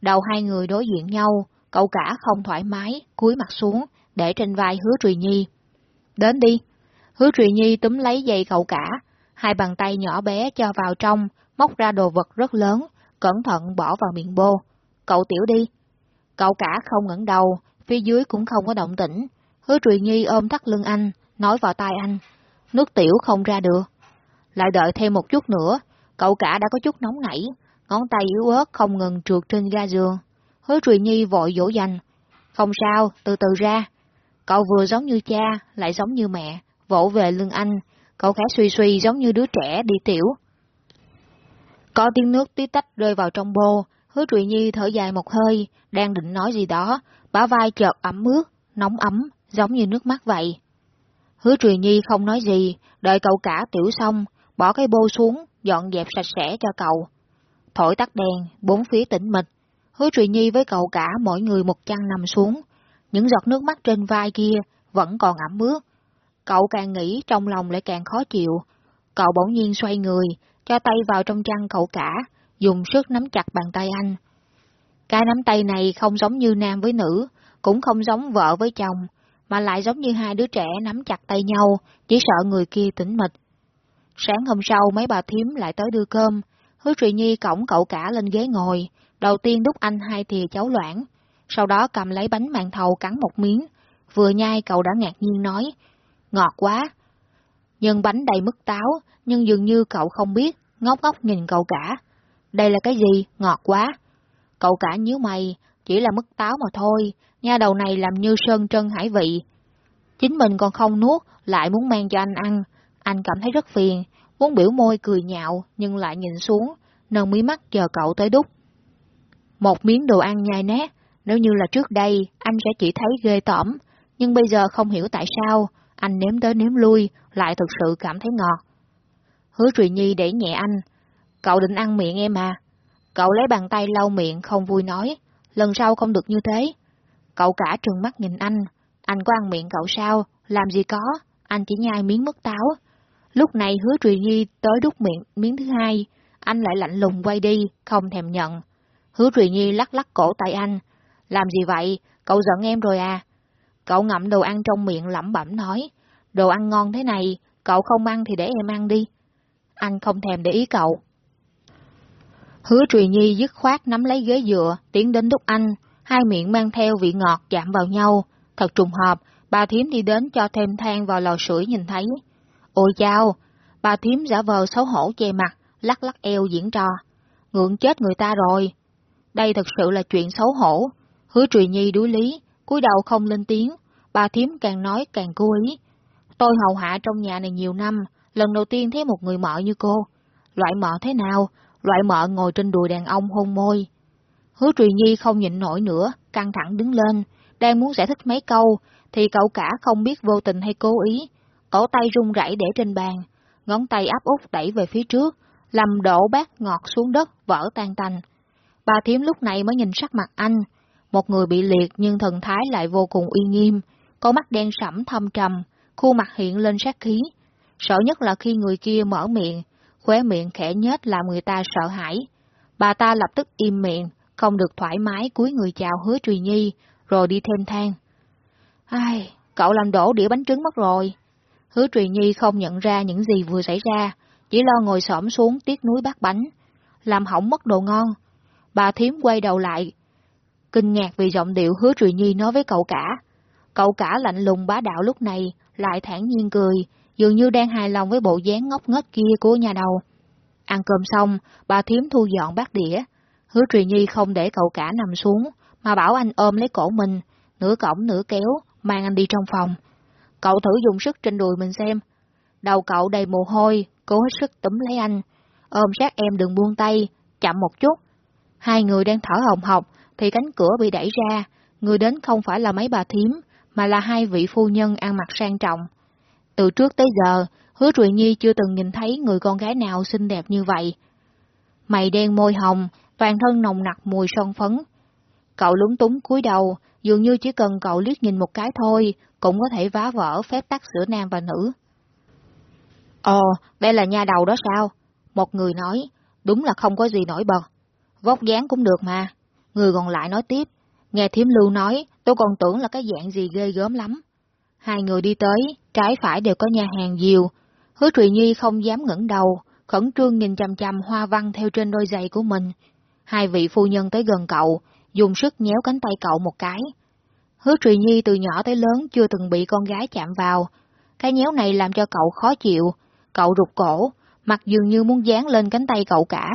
Đầu hai người đối diện nhau, cậu cả không thoải mái, cúi mặt xuống, để trên vai hứa Trùy Nhi. Đến đi. Hứa Trì Nhi túm lấy dây cậu cả, hai bàn tay nhỏ bé cho vào trong, móc ra đồ vật rất lớn, cẩn thận bỏ vào miệng bô. Cậu tiểu đi. Cậu cả không ngẩng đầu, phía dưới cũng không có động tĩnh. Hứa Trì Nhi ôm thắt lưng anh, nói vào tai anh. Nước tiểu không ra được. Lại đợi thêm một chút nữa, cậu cả đã có chút nóng nảy, ngón tay yếu ớt không ngừng trượt trên ga giường. Hứa Trì Nhi vội dỗ dành. Không sao, từ từ ra. Cậu vừa giống như cha, lại giống như mẹ, vỗ về lưng anh, cậu khá suy suy giống như đứa trẻ đi tiểu. Có tiếng nước tí tách rơi vào trong bô, hứa Trụy Nhi thở dài một hơi, đang định nói gì đó, bả vai chợt ẩm ướt, nóng ấm, giống như nước mắt vậy. Hứa Truyền Nhi không nói gì, đợi cậu cả tiểu xong, bỏ cái bô xuống, dọn dẹp sạch sẽ cho cậu. Thổi tắt đèn, bốn phía tĩnh mịch. Hứa Truyền Nhi với cậu cả mỗi người một chăn nằm xuống. Những giọt nước mắt trên vai kia vẫn còn ẩm ướt. Cậu càng nghĩ trong lòng lại càng khó chịu. Cậu bỗng nhiên xoay người, cho tay vào trong chăn cậu cả, dùng sức nắm chặt bàn tay anh. Cái nắm tay này không giống như nam với nữ, cũng không giống vợ với chồng, mà lại giống như hai đứa trẻ nắm chặt tay nhau, chỉ sợ người kia tỉnh mịch. Sáng hôm sau mấy bà thím lại tới đưa cơm, hứa Trụy Nhi cổng cậu cả lên ghế ngồi, đầu tiên đút anh hai thìa cháo loãng, sau đó cầm lấy bánh màn thầu cắn một miếng, vừa nhai cậu đã ngạc nhiên nói, ngọt quá. Nhân bánh đầy mứt táo, nhưng dường như cậu không biết, ngốc ngốc nhìn cậu cả. Đây là cái gì, ngọt quá. Cậu cả nhíu mày, chỉ là mứt táo mà thôi, nha đầu này làm như sơn trân hải vị. Chính mình còn không nuốt, lại muốn mang cho anh ăn. Anh cảm thấy rất phiền, muốn biểu môi cười nhạo, nhưng lại nhìn xuống, nâng mí mắt chờ cậu tới đúc. Một miếng đồ ăn nhai nát, nếu như là trước đây, anh sẽ chỉ thấy ghê tởm, nhưng bây giờ không hiểu tại sao, anh nếm tới nếm lui, lại thực sự cảm thấy ngọt. Hứa Trùy Nhi để nhẹ anh, cậu định ăn miệng em à? Cậu lấy bàn tay lau miệng không vui nói, lần sau không được như thế. Cậu cả trừng mắt nhìn anh, anh có ăn miệng cậu sao, làm gì có, anh chỉ nhai miếng mứt táo. Lúc này hứa Trùy Nhi tới đút miệng miếng thứ hai, anh lại lạnh lùng quay đi, không thèm nhận. Hứa Trùy Nhi lắc lắc cổ tay anh, làm gì vậy, cậu giận em rồi à? Cậu ngậm đồ ăn trong miệng lẩm bẩm nói, đồ ăn ngon thế này, cậu không ăn thì để em ăn đi. Anh không thèm để ý cậu. Hứa Trùy Nhi dứt khoát nắm lấy ghế dựa, tiến đến đúc anh, hai miệng mang theo vị ngọt chạm vào nhau. Thật trùng hợp, bà thím đi đến cho thêm than vào lò sưởi nhìn thấy. Ôi chao, bà thím giả vờ xấu hổ che mặt, lắc lắc eo diễn trò. Ngượng chết người ta rồi. Đây thật sự là chuyện xấu hổ. Hứa Trùy Nhi đuối lý, cúi đầu không lên tiếng, bà thím càng nói càng cố ý. Tôi hầu hạ trong nhà này nhiều năm, lần đầu tiên thấy một người mợ như cô. Loại mợ thế nào? Loại mợ ngồi trên đùi đàn ông hôn môi. Hứa Trùy Nhi không nhịn nổi nữa, căng thẳng đứng lên, đang muốn giải thích mấy câu, thì cậu cả không biết vô tình hay cố ý. Cổ tay run rẩy để trên bàn, ngón tay áp út đẩy về phía trước, làm đổ bát ngọt xuống đất, vỡ tan tành. Bà thím lúc này mới nhìn sắc mặt anh, một người bị liệt nhưng thần thái lại vô cùng uy nghiêm, có mắt đen sẫm thâm trầm, khuôn mặt hiện lên sát khí. Sợ nhất là khi người kia mở miệng, khóe miệng khẽ nhếch làm người ta sợ hãi. Bà ta lập tức im miệng, không được thoải mái cúi người chào hứa Trùy Nhi, rồi đi thêm thang. Ai, cậu làm đổ đĩa bánh trứng mất rồi. Hứa Trùy Nhi không nhận ra những gì vừa xảy ra, chỉ lo ngồi xổm xuống tiếc núi bát bánh, làm hỏng mất đồ ngon. Bà thím quay đầu lại, kinh ngạc vì giọng điệu hứa Trùy Nhi nói với cậu cả. Cậu cả lạnh lùng bá đạo lúc này, lại thản nhiên cười, dường như đang hài lòng với bộ dáng ngốc nghếch kia của nhà đầu. Ăn cơm xong, bà thím thu dọn bát đĩa. Hứa Trùy Nhi không để cậu cả nằm xuống, mà bảo anh ôm lấy cổ mình, nửa cổng nửa kéo, mang anh đi trong phòng. Cậu thử dùng sức trên đùi mình xem. Đầu cậu đầy mồ hôi, cố hết sức túm lấy anh. Ôm sát em đừng buông tay, chậm một chút. Hai người đang thở hồng hộc, thì cánh cửa bị đẩy ra, người đến không phải là mấy bà thím, mà là hai vị phu nhân ăn mặc sang trọng. Từ trước tới giờ, hứa Trụy Nhi chưa từng nhìn thấy người con gái nào xinh đẹp như vậy. Mày đen môi hồng, toàn thân nồng nặc mùi son phấn. Cậu lúng túng cúi đầu, dường như chỉ cần cậu liếc nhìn một cái thôi, cũng có thể vá vỡ phép tắc giữa nam và nữ. Ồ, đây là nha đầu đó sao? Một người nói, đúng là không có gì nổi bật. Vóc dáng cũng được mà. Người còn lại nói tiếp, nghe thiếm lưu nói, tôi còn tưởng là cái dạng gì ghê gớm lắm. Hai người đi tới, trái phải đều có nhà hàng diều. Hứa Trụy Nhi không dám ngẩng đầu, khẩn trương nhìn chằm chằm hoa văn theo trên đôi giày của mình. Hai vị phu nhân tới gần cậu, dùng sức nhéo cánh tay cậu một cái. Hứa Trụy Nhi từ nhỏ tới lớn chưa từng bị con gái chạm vào. Cái nhéo này làm cho cậu khó chịu, cậu rụt cổ, mặt dường như muốn dán lên cánh tay cậu cả.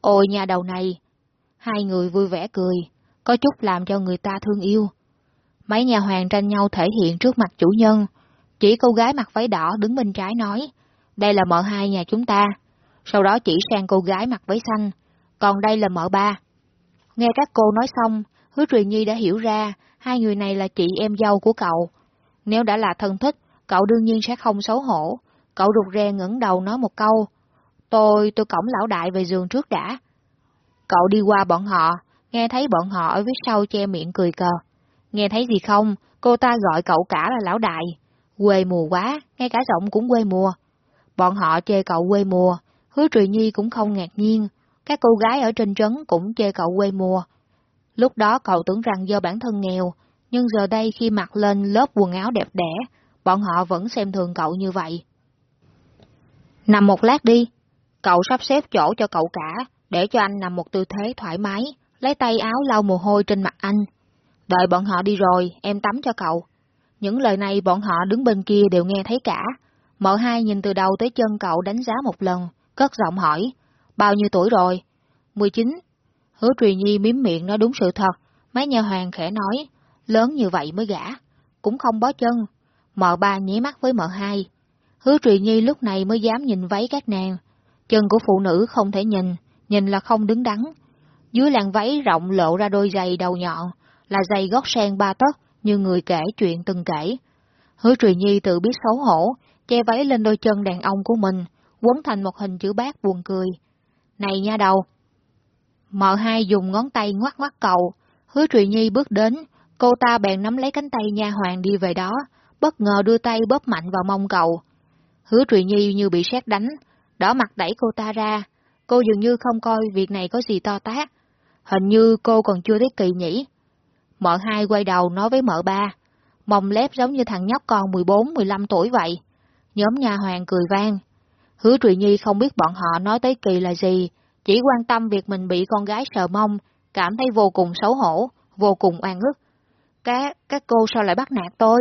Ôi nhà đầu này, Hai người vui vẻ cười, có chút làm cho người ta thương yêu. Mấy nhà hoàng tranh nhau thể hiện trước mặt chủ nhân, chỉ cô gái mặc váy đỏ đứng bên trái nói, đây là mợ hai nhà chúng ta, sau đó chỉ sang cô gái mặc váy xanh, còn đây là mợ ba. Nghe các cô nói xong, Hứa Truyền Nhi đã hiểu ra, hai người này là chị em dâu của cậu. Nếu đã là thân thích, cậu đương nhiên sẽ không xấu hổ. Cậu rụt rè ngẩng đầu nói một câu, tôi, tôi cổng lão đại về giường trước đã. Cậu đi qua bọn họ, nghe thấy bọn họ ở phía sau che miệng cười cờ. Nghe thấy gì không, cô ta gọi cậu cả là lão đại. Quê mùa quá, ngay cả giọng cũng quê mùa. Bọn họ chê cậu quê mùa, hứa Trùy Nhi cũng không ngạc nhiên. Các cô gái ở trên trấn cũng chê cậu quê mùa. Lúc đó cậu tưởng rằng do bản thân nghèo, nhưng giờ đây khi mặc lên lớp quần áo đẹp đẽ, bọn họ vẫn xem thường cậu như vậy. Nằm một lát đi, cậu sắp xếp chỗ cho cậu cả, để cho anh nằm một tư thế thoải mái, lấy tay áo lau mồ hôi trên mặt anh. Đợi bọn họ đi rồi, em tắm cho cậu. Những lời này bọn họ đứng bên kia đều nghe thấy cả. Mợ hai nhìn từ đầu tới chân cậu đánh giá một lần, cất giọng hỏi, bao nhiêu tuổi rồi? 19. Hứa Trùy Nhi miếm miệng nói đúng sự thật, mấy nhà hoàng khẽ nói, lớn như vậy mới gả, cũng không bó chân. Mợ ba nhí mắt với mợ hai. Hứa Trùy Nhi lúc này mới dám nhìn váy các nàng. Chân của phụ nữ không thể nhìn, nhìn là không đứng đắn. Dưới làn váy rộng lộ ra đôi giày đầu nhọn, là giày gót sen ba tấc, như người kể chuyện từng kể. Hứa Trùy Nhi tự biết xấu hổ, che váy lên đôi chân đàn ông của mình, quấn thành một hình chữ bát buồn cười. Này nha đầu! Mợ hai dùng ngón tay ngoắt ngoắt cầu, hứa Trùy Nhi bước đến, cô ta bèn nắm lấy cánh tay nha hoàng đi về đó, bất ngờ đưa tay bóp mạnh vào mông cầu. Hứa Trùy Nhi như bị sét đánh, đỏ mặt đẩy cô ta ra, cô dường như không coi việc này có gì to tát. Hình như cô còn chưa thấy kỳ nhỉ. Mợ hai quay đầu nói với mợ ba, mông lép giống như thằng nhóc con 14-15 tuổi vậy. Nhóm nhà hoàng cười vang. Hứa Trụy Nhi không biết bọn họ nói tới kỳ là gì, chỉ quan tâm việc mình bị con gái sờ mông, cảm thấy vô cùng xấu hổ, vô cùng oan ức. Các, các cô sao lại bắt nạt tôi?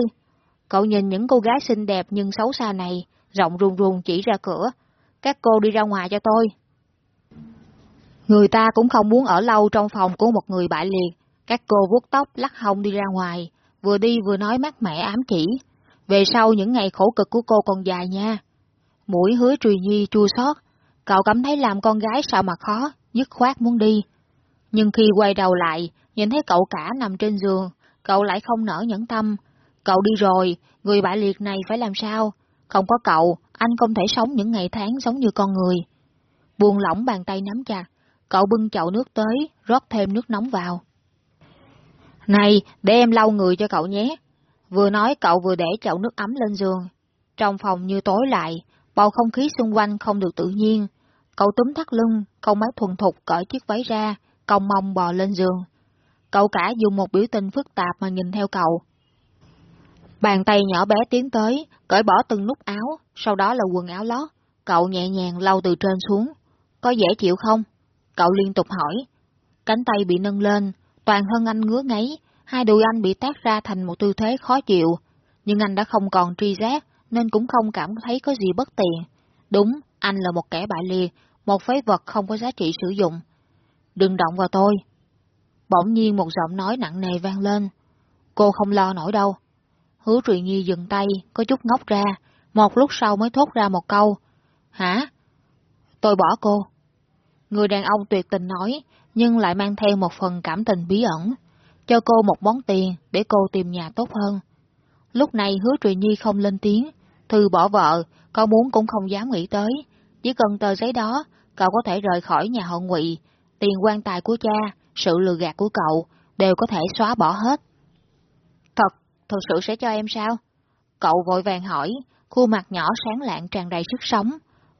Cậu nhìn những cô gái xinh đẹp nhưng xấu xa này, rộng run run chỉ ra cửa. Các cô đi ra ngoài cho tôi. Người ta cũng không muốn ở lâu trong phòng của một người bại liệt. Các cô vuốt tóc lắc hông đi ra ngoài, vừa đi vừa nói mát mẻ ám chỉ. Về sau những ngày khổ cực của cô còn dài nha. Mũi hứa trùy nhi chua xót, cậu cảm thấy làm con gái sao mà khó, dứt khoát muốn đi. Nhưng khi quay đầu lại, nhìn thấy cậu cả nằm trên giường, cậu lại không nở nhẫn tâm. Cậu đi rồi, người bại liệt này phải làm sao? Không có cậu, anh không thể sống những ngày tháng giống như con người. buồn lỏng bàn tay nắm chặt, cậu bưng chậu nước tới, rót thêm nước nóng vào. Này, để em lau người cho cậu nhé. Vừa nói cậu vừa để chậu nước ấm lên giường. Trong phòng như tối lại, bầu không khí xung quanh không được tự nhiên. Cậu túm thắt lưng, câu máy thuần thục cởi chiếc váy ra, cong mông bò lên giường. Cậu cả dùng một biểu tình phức tạp mà nhìn theo cậu. Bàn tay nhỏ bé tiến tới, cởi bỏ từng nút áo, sau đó là quần áo lót. Cậu nhẹ nhàng lau từ trên xuống. Có dễ chịu không? Cậu liên tục hỏi. Cánh tay bị nâng lên, toàn thân anh ngứa ngáy, hai đùi anh bị tác ra thành một tư thế khó chịu. Nhưng anh đã không còn tri giác, nên cũng không cảm thấy có gì bất tiện. Đúng, anh là một kẻ bại liệt, một phế vật không có giá trị sử dụng. Đừng động vào tôi. Bỗng nhiên một giọng nói nặng nề vang lên. Cô không lo nổi đâu. Hứa Trụy Nhi dừng tay, có chút ngốc ra, một lúc sau mới thốt ra một câu. Hả? Tôi bỏ cô. Người đàn ông tuyệt tình nói, nhưng lại mang theo một phần cảm tình bí ẩn. Cho cô một món tiền để cô tìm nhà tốt hơn. Lúc này hứa truyền Nhi không lên tiếng, Thư bỏ vợ, có muốn cũng không dám nghĩ tới. Chỉ cần tờ giấy đó, cậu có thể rời khỏi nhà họ ngụy, tiền quan tài của cha, sự lừa gạt của cậu, đều có thể xóa bỏ hết. Thật, thật sự sẽ cho em sao? Cậu vội vàng hỏi, khuôn mặt nhỏ sáng lạng tràn đầy sức sống.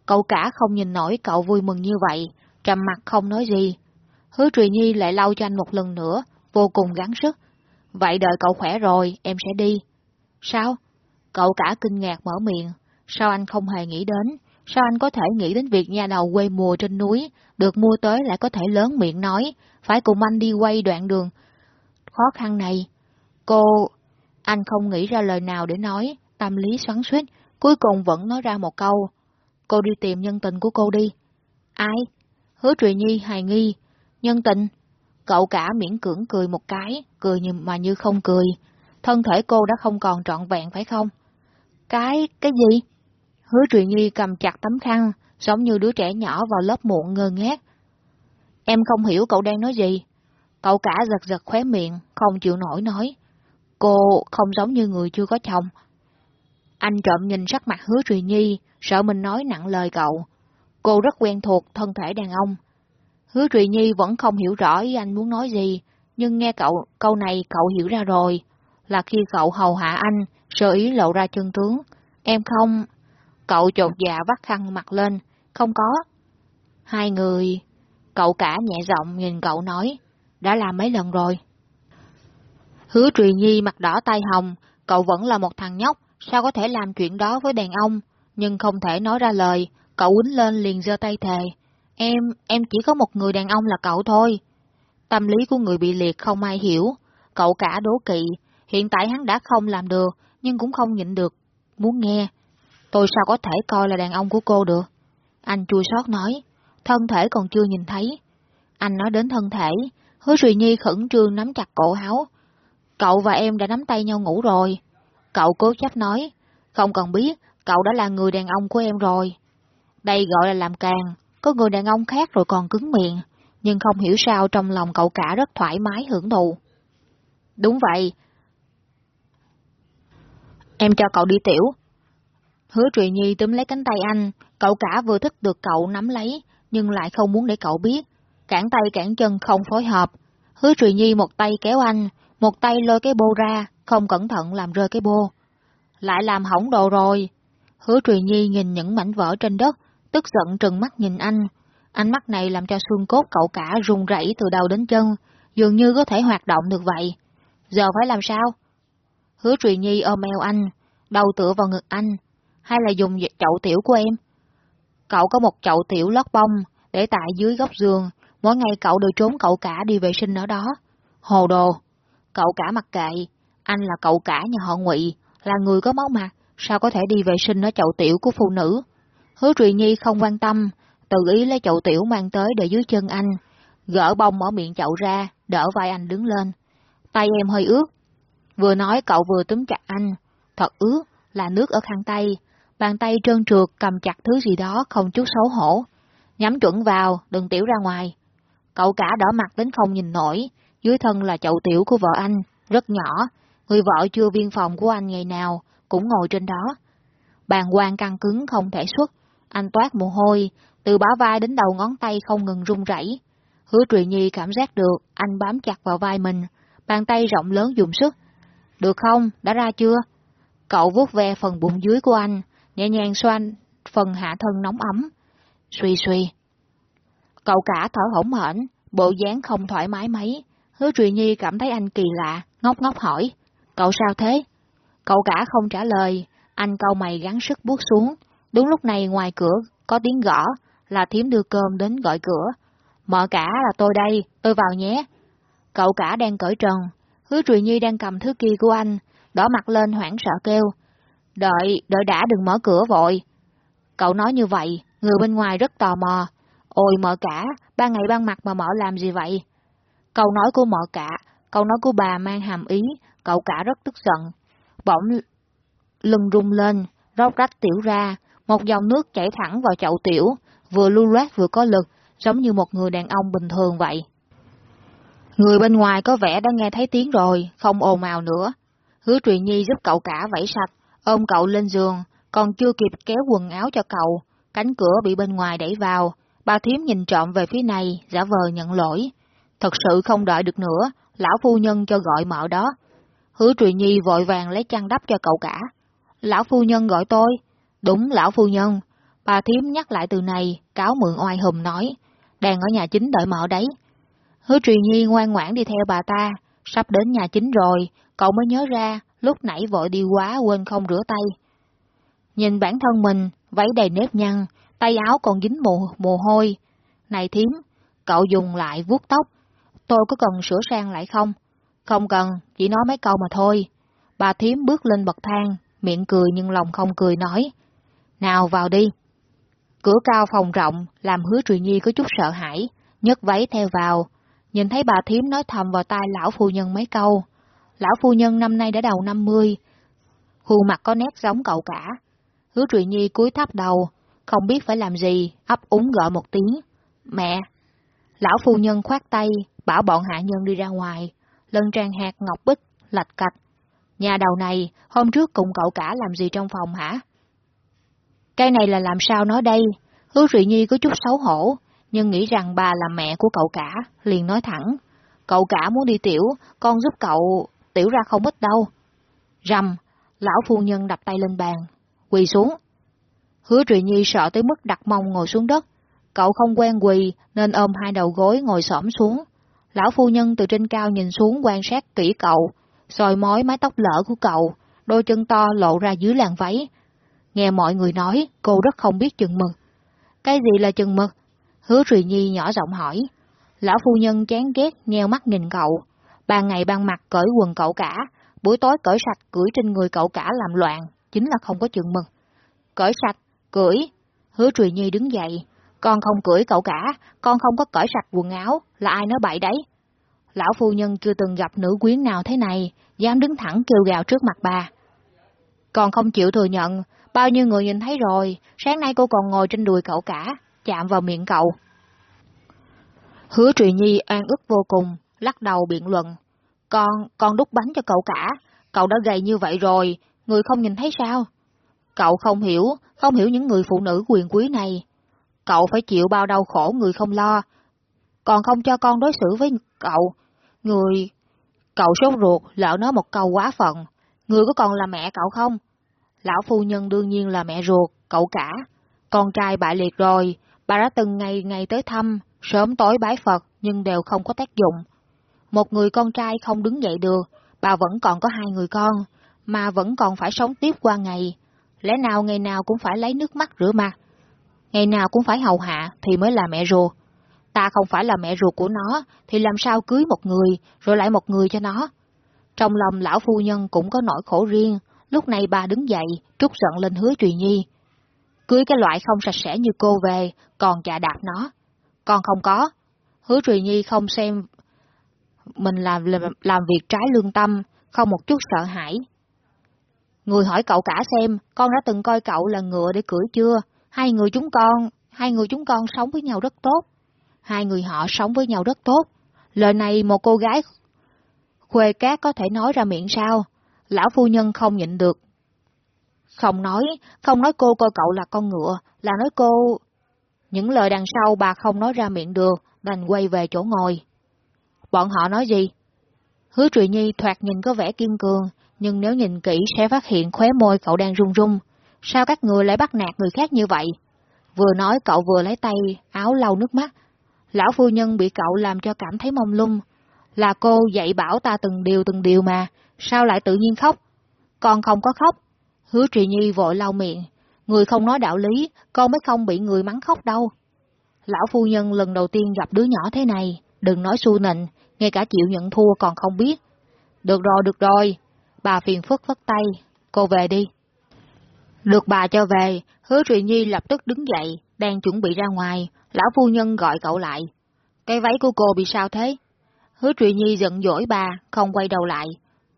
Cậu cả không nhìn nổi cậu vui mừng như vậy, trầm mặt không nói gì. Hứa Trùy Nhi lại lau cho anh một lần nữa, vô cùng gắng sức. Vậy đợi cậu khỏe rồi, em sẽ đi. Sao? Cậu cả kinh ngạc mở miệng. Sao anh không hề nghĩ đến? Sao anh có thể nghĩ đến việc nhà đầu quê mùa trên núi, được mua tới lại có thể lớn miệng nói, phải cùng anh đi quay đoạn đường khó khăn này? Cô... Anh không nghĩ ra lời nào để nói, tâm lý xoắn suýt, cuối cùng vẫn nói ra một câu. Cô đi tìm nhân tình của cô đi. Ai? Hứa Trùy Nhi hài nghi. Nhân tình? Cậu cả miễn cưỡng cười một cái, cười như mà như không cười. Thân thể cô đã không còn trọn vẹn phải không? Cái, cái gì? Hứa Trùy Nhi cầm chặt tấm khăn, giống như đứa trẻ nhỏ vào lớp muộn ngơ ngác. Em không hiểu cậu đang nói gì. Cậu cả giật giật khóe miệng, không chịu nổi nói. Cô không giống như người chưa có chồng. Anh trộm nhìn sắc mặt hứa Trùy Nhi, sợ mình nói nặng lời cậu. Cô rất quen thuộc thân thể đàn ông. Hứa Trụy Nhi vẫn không hiểu rõ ý anh muốn nói gì, nhưng nghe cậu câu này cậu hiểu ra rồi. Là khi cậu hầu hạ anh, sơ ý lộ ra chân tướng. Em không... Cậu chột dạ vắt khăn mặt lên. Không có. Hai người... Cậu cả nhẹ giọng nhìn cậu nói. Đã làm mấy lần rồi. Hứa Trùy Nhi mặt đỏ tay hồng. Cậu vẫn là một thằng nhóc. Sao có thể làm chuyện đó với đàn ông? Nhưng không thể nói ra lời. Cậu quýnh lên liền giơ tay thề. Em, em chỉ có một người đàn ông là cậu thôi. Tâm lý của người bị liệt không ai hiểu. Cậu cả đố kỵ. Hiện tại hắn đã không làm được, nhưng cũng không nhịn được. Muốn nghe. Tôi sao có thể coi là đàn ông của cô được? Anh chua sót nói. Thân thể còn chưa nhìn thấy. Anh nói đến thân thể. Hứa Duy Nhi khẩn trương nắm chặt cổ áo. Cậu và em đã nắm tay nhau ngủ rồi. Cậu cố chấp nói. Không cần biết, cậu đã là người đàn ông của em rồi. Đây gọi là làm càng, có người đàn ông khác rồi còn cứng miệng, nhưng không hiểu sao trong lòng cậu cả rất thoải mái hưởng thụ. Đúng vậy. Em cho cậu đi tiểu. Hứa Trụy Nhi túm lấy cánh tay anh, cậu cả vừa thích được cậu nắm lấy, nhưng lại không muốn để cậu biết. Cản tay cản chân không phối hợp. Hứa Trụy Nhi một tay kéo anh, một tay lôi cái bô ra, không cẩn thận làm rơi cái bô. Lại làm hỏng đồ rồi. Hứa Trụy Nhi nhìn những mảnh vỡ trên đất, tức giận trừng mắt nhìn anh. Ánh mắt này làm cho xương cốt cậu cả run rẩy từ đầu đến chân, dường như có thể hoạt động được vậy. Giờ phải làm sao? Hứa Trùy Nhi ôm eo anh, đầu tựa vào ngực anh, hay là dùng chậu tiểu của em? Cậu có một chậu tiểu lót bông, để tại dưới góc giường, mỗi ngày cậu đều trốn cậu cả đi vệ sinh ở đó. Hồ đồ! Cậu cả mặc kệ, anh là cậu cả nhà họ ngụy, là người có máu mặt, sao có thể đi vệ sinh ở chậu tiểu của phụ nữ? Hứa Trùy Nhi không quan tâm, tự ý lấy chậu tiểu mang tới để dưới chân anh, gỡ bông mở miệng chậu ra, đỡ vai anh đứng lên. Tay em hơi ướt. Vừa nói cậu vừa túm chặt anh, thật ướt, là nước ở khăn tay, bàn tay trơn trượt cầm chặt thứ gì đó không chút xấu hổ. Nhắm chuẩn vào, đừng tiểu ra ngoài. Cậu cả đỏ mặt đến không nhìn nổi, dưới thân là chậu tiểu của vợ anh, rất nhỏ, người vợ chưa viên phòng của anh ngày nào, cũng ngồi trên đó. Bàn quan căng cứng không thể xuất, anh toát mồ hôi, từ bả vai đến đầu ngón tay không ngừng run rẩy. Hứa Trụy Nhi cảm giác được anh bám chặt vào vai mình, bàn tay rộng lớn dùng sức. Được không? Đã ra chưa? Cậu vuốt ve phần bụng dưới của anh, nhẹ nhàng xoan phần hạ thân nóng ấm. Suy suy. Cậu cả thở hổn hển, bộ dáng không thoải mái mấy. Hứa Trụy Nhi cảm thấy anh kỳ lạ, ngốc ngốc hỏi. Cậu sao thế? Cậu cả không trả lời, anh cau mày gắng sức buốt xuống, Đúng lúc này ngoài cửa có tiếng gõ, là thím đưa cơm đến gọi cửa. Mở cả là tôi đây, tôi vào nhé. Cậu cả đang cởi trần, hứa Trùy Nhi đang cầm thứ kia của anh, đỏ mặt lên hoảng sợ kêu. Đợi, đợi đã đừng mở cửa vội. Cậu nói như vậy, người bên ngoài rất tò mò. Ôi mở cả, ban ngày ban mặt mà mở làm gì vậy? Câu nói của mở cả, câu nói của bà mang hàm ý, cậu cả rất tức giận. Bỗng lưng rung lên, rót rách tiểu ra, một dòng nước chảy thẳng vào chậu tiểu, vừa lưu loát vừa có lực, giống như một người đàn ông bình thường vậy. Người bên ngoài có vẻ đã nghe thấy tiếng rồi, không ồn ào nữa. Hứa Truyền Nhi giúp cậu cả vẫy sạch, ôm cậu lên giường, còn chưa kịp kéo quần áo cho cậu, cánh cửa bị bên ngoài đẩy vào, bà thiếm nhìn trộm về phía này, giả vờ nhận lỗi. Thật sự không đợi được nữa, lão phu nhân cho gọi mợ đó. Hứa Trùy Nhi vội vàng lấy chăn đắp cho cậu cả. Lão phu nhân gọi tôi, Đúng lão phu nhân, bà thím nhắc lại từ này, cáo mượn oai hùm nói, đang ở nhà chính đợi mợ đấy. Hứa truyền nhi ngoan ngoãn đi theo bà ta, sắp đến nhà chính rồi, cậu mới nhớ ra, lúc nãy vội đi quá quên không rửa tay. Nhìn bản thân mình, váy đầy nếp nhăn, tay áo còn dính mồ, mồ hôi. Này thím, cậu dùng lại vuốt tóc, tôi có cần sửa sang lại không? Không cần, chỉ nói mấy câu mà thôi. Bà thím bước lên bậc thang, miệng cười nhưng lòng không cười nói. Nào vào đi. Cửa cao phòng rộng, làm hứa Trùy Nhi có chút sợ hãi, nhấc váy theo vào. Nhìn thấy bà thím nói thầm vào tai lão phu nhân mấy câu. Lão phu nhân năm nay đã đầu 50, khuôn mặt có nét giống cậu cả. Hứa Trùy Nhi cúi thấp đầu, không biết phải làm gì, ấp úng gọi một tiếng. Mẹ! Lão phu nhân khoát tay, bảo bọn hạ nhân đi ra ngoài, lân trang hạt ngọc bích, lạch cạch. Nhà đầu này, hôm trước cùng cậu cả làm gì trong phòng hả? Cái này là làm sao nói đây? Hứa Rụy Nhi có chút xấu hổ, nhưng nghĩ rằng bà là mẹ của cậu cả, liền nói thẳng. Cậu cả muốn đi tiểu, con giúp cậu tiểu ra không ít đâu. Rầm, lão phu nhân đập tay lên bàn, quỳ xuống. Hứa Trụy Nhi sợ tới mức đặt mông ngồi xuống đất. Cậu không quen quỳ nên ôm hai đầu gối ngồi xổm xuống. Lão phu nhân từ trên cao nhìn xuống quan sát kỹ cậu, soi mói mái tóc lỡ của cậu, đôi chân to lộ ra dưới làn váy. Nghe mọi người nói, cô rất không biết chừng mực. Cái gì là chừng mực? Hứa Trùy Nhi nhỏ giọng hỏi. Lão phu nhân chán ghét, nheo mắt nhìn cậu. Ban ngày ban mặt cởi quần cậu cả, buổi tối cởi sạch cưỡi trên người cậu cả làm loạn, chính là không có chừng mực. Cởi sạch, cưỡi. Hứa Trùy Nhi đứng dậy. Con không cưỡi cậu cả, con không có cởi sạch quần áo, là ai nói bậy đấy? Lão phu nhân chưa từng gặp nữ quyến nào thế này, dám đứng thẳng kêu gào trước mặt bà. Còn không chịu thừa nhận, bao nhiêu người nhìn thấy rồi, sáng nay cô còn ngồi trên đùi cậu cả, chạm vào miệng cậu. Hứa Trùy Nhi an ức vô cùng, lắc đầu biện luận. Con, con đút bánh cho cậu cả, cậu đã gầy như vậy rồi, người không nhìn thấy sao? Cậu không hiểu, không hiểu những người phụ nữ quyền quý này. Cậu phải chịu bao đau khổ người không lo, còn không cho con đối xử với cậu. Người... Cậu sốt ruột, lỡ nói một câu quá phận. Người có còn là mẹ cậu không? Lão phu nhân đương nhiên là mẹ ruột, cậu cả. Con trai bại liệt rồi, bà đã từng ngày ngày tới thăm, sớm tối bái Phật nhưng đều không có tác dụng. Một người con trai không đứng dậy được, bà vẫn còn có hai người con, mà vẫn còn phải sống tiếp qua ngày. Lẽ nào ngày nào cũng phải lấy nước mắt rửa mặt, ngày nào cũng phải hầu hạ thì mới là mẹ ruột. Ta không phải là mẹ ruột của nó, thì làm sao cưới một người, rồi lại một người cho nó. Trong lòng lão phu nhân cũng có nỗi khổ riêng, lúc này bà đứng dậy, trút giận lên hứa Trùy Nhi. Cưới cái loại không sạch sẽ như cô về, còn chạ đạp nó. Con không có. Hứa Trùy Nhi không xem mình làm, làm việc trái lương tâm, không một chút sợ hãi. Người hỏi cậu cả xem, con đã từng coi cậu là ngựa để cưỡi chưa? Hai người chúng con, hai người chúng con sống với nhau rất tốt. Hai người họ sống với nhau rất tốt. Lời này một cô gái khuê cát có thể nói ra miệng sao? Lão phu nhân không nhịn được. Không nói, không nói cô coi cậu là con ngựa, là nói cô... Những lời đằng sau bà không nói ra miệng được, đành quay về chỗ ngồi. Bọn họ nói gì? Hứa Trụy Nhi thoạt nhìn có vẻ kiên cường, nhưng nếu nhìn kỹ sẽ phát hiện khóe môi cậu đang run run. Sao các người lại bắt nạt người khác như vậy? Vừa nói cậu vừa lấy tay, áo lau nước mắt. Lão phu nhân bị cậu làm cho cảm thấy mông lung. Là cô dạy bảo ta từng điều từng điều mà, sao lại tự nhiên khóc? Con không có khóc. Hứa Trì Nhi vội lau miệng. Người không nói đạo lý, con mới không bị người mắng khóc đâu. Lão phu nhân lần đầu tiên gặp đứa nhỏ thế này, đừng nói su nịnh, ngay cả chịu nhận thua còn không biết. Được rồi, được rồi. Bà phiền phức phất tay, cô về đi. Được bà cho về, hứa Trì Nhi lập tức đứng dậy, đang chuẩn bị ra ngoài, lão phu nhân gọi cậu lại. Cái váy của cô bị sao thế? Hứa Trì Nhi giận dỗi bà, không quay đầu lại.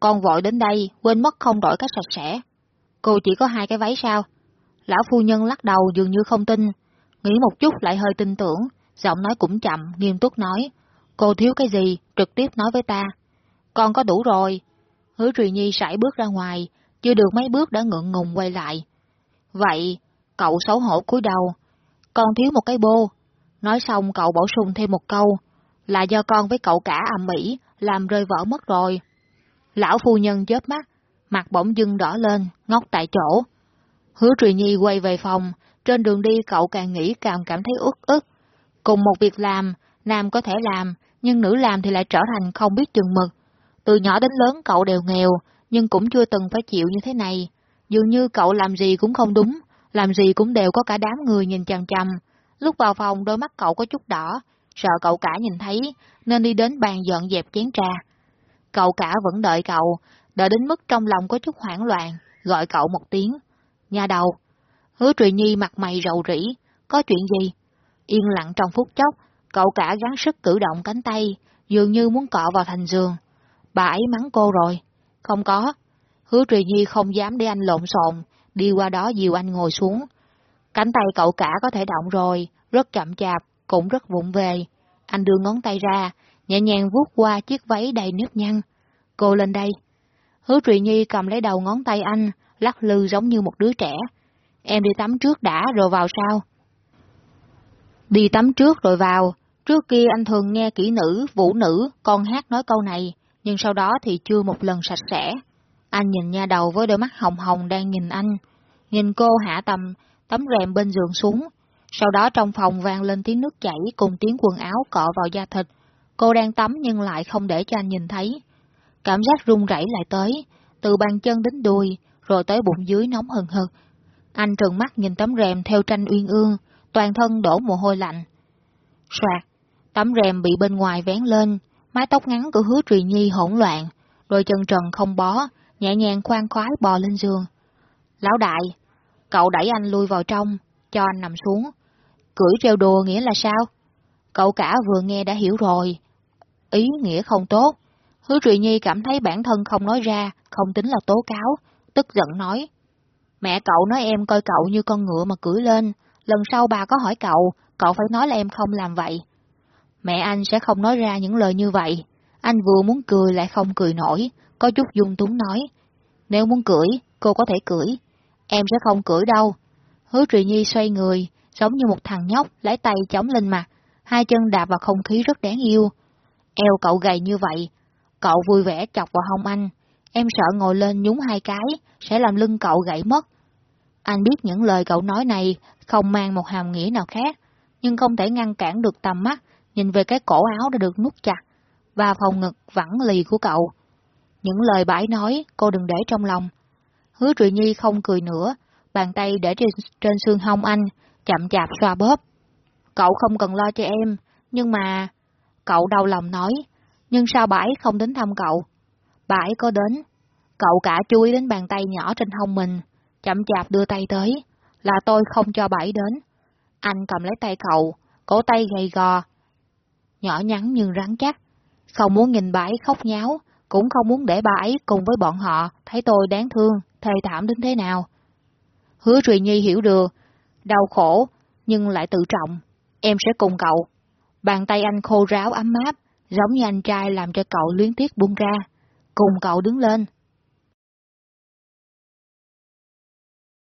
Con vội đến đây, quên mất không đổi cách sạch sẽ. Cô chỉ có hai cái váy sao? Lão phu nhân lắc đầu dường như không tin. Nghĩ một chút lại hơi tin tưởng, giọng nói cũng chậm, nghiêm túc nói. Cô thiếu cái gì, trực tiếp nói với ta. Con có đủ rồi. Hứa Trì Nhi sải bước ra ngoài, chưa được mấy bước đã ngượng ngùng quay lại. Vậy, cậu xấu hổ cúi đầu. Con thiếu một cái bô. Nói xong cậu bổ sung thêm một câu, là do con với cậu cả ầm mỹ làm rơi vỡ mất rồi. Lão phu nhân chớp mắt, mặt bỗng dưng đỏ lên, ngóc tại chỗ. Hứa Trùy Nhi quay về phòng, trên đường đi cậu càng nghĩ càng cảm thấy ức ức. Cùng một việc làm, nam có thể làm, nhưng nữ làm thì lại trở thành không biết chừng mực. Từ nhỏ đến lớn cậu đều nghèo, nhưng cũng chưa từng phải chịu như thế này. Dường như cậu làm gì cũng không đúng, làm gì cũng đều có cả đám người nhìn chằm chằm. Lúc vào phòng đôi mắt cậu có chút đỏ, sợ cậu cả nhìn thấy, nên đi đến bàn dọn dẹp chén trà. Cậu cả vẫn đợi cậu, đợi đến mức trong lòng có chút hoảng loạn, gọi cậu một tiếng. Nhà đầu. Hứa Trùy Nhi mặt mày rầu rĩ, có chuyện gì? Yên lặng trong phút chốc, cậu cả gắng sức cử động cánh tay, dường như muốn cọ vào thành giường. Bà ấy mắng cô rồi. Không có. Hứa Trùy Nhi không dám để anh lộn xộn, đi qua đó dìu anh ngồi xuống. Cánh tay cậu cả có thể động rồi, rất chậm chạp, cũng rất vụng về. Anh đưa ngón tay ra, nhẹ nhàng vuốt qua chiếc váy đầy nếp nhăn. Cô lên đây. Hứa Trụy Nhi cầm lấy đầu ngón tay anh, lắc lư giống như một đứa trẻ. Em đi tắm trước đã rồi vào sao? Đi tắm trước rồi vào. Trước kia anh thường nghe kỹ nữ, vũ nữ, con hát nói câu này, nhưng sau đó thì chưa một lần sạch sẽ. Anh nhìn nha đầu với đôi mắt hồng hồng đang nhìn anh. Nhìn cô hạ tầm, tấm rèm bên giường xuống. Sau đó trong phòng vang lên tiếng nước chảy cùng tiếng quần áo cọ vào da thịt. Cô đang tắm nhưng lại không để cho anh nhìn thấy. Cảm giác run rẩy lại tới, từ bàn chân đến đùi, rồi tới bụng dưới nóng hừng hực. Anh trừng mắt nhìn tấm rèm theo tranh uyên ương, toàn thân đổ mồ hôi lạnh. Soạt, tấm rèm bị bên ngoài vén lên, mái tóc ngắn của hứa trùy nhi hỗn loạn, đôi chân trần không bó, nhẹ nhàng khoan khoái bò lên giường. Lão đại, cậu đẩy anh lui vào trong, cho anh nằm xuống. Cưỡi treo đùa nghĩa là sao? Cậu cả vừa nghe đã hiểu rồi. Ý nghĩa không tốt. Hứa Trụy Nhi cảm thấy bản thân không nói ra, không tính là tố cáo, tức giận nói. Mẹ cậu nói em coi cậu như con ngựa mà cưỡi lên, lần sau bà có hỏi cậu, cậu phải nói là em không làm vậy. Mẹ anh sẽ không nói ra những lời như vậy. Anh vừa muốn cười lại không cười nổi, có chút dung túng nói. Nếu muốn cưỡi, cô có thể cưỡi. Em sẽ không cưỡi đâu. Hứa Trụy Nhi xoay người, giống như một thằng nhóc, lấy tay chống lên mặt, hai chân đạp vào không khí rất đáng yêu. Eo cậu gầy như vậy, cậu vui vẻ chọc vào hông anh. Em sợ ngồi lên nhúng hai cái, sẽ làm lưng cậu gãy mất. Anh biết những lời cậu nói này không mang một hàm nghĩa nào khác, nhưng không thể ngăn cản được tầm mắt, nhìn về cái cổ áo đã được nút chặt, và phòng ngực vẳng lì của cậu. Những lời bãi nói, cô đừng để trong lòng. Hứa Trụy Nhi không cười nữa, bàn tay để trên, trên xương hông anh, chậm chạp xoa bóp. Cậu không cần lo cho em, nhưng mà... Cậu đau lòng nói, nhưng sao bãi không đến thăm cậu? Bãi có đến. Cậu cả chui đến bàn tay nhỏ trên hông mình, chậm chạp đưa tay tới, là tôi không cho bãi đến. Anh cầm lấy tay cậu, cổ tay gầy gò, nhỏ nhắn nhưng rắn chắc. Không muốn nhìn bãi khóc nháo, cũng không muốn để bà ấy cùng với bọn họ thấy tôi đáng thương, thê thảm đến thế nào. Hứa Trùy Nhi hiểu được, đau khổ, nhưng lại tự trọng. Em sẽ cùng cậu. Bàn tay anh khô ráo ấm áp, giống như anh trai làm cho cậu luyến tiếc buông ra. Cùng cậu đứng lên.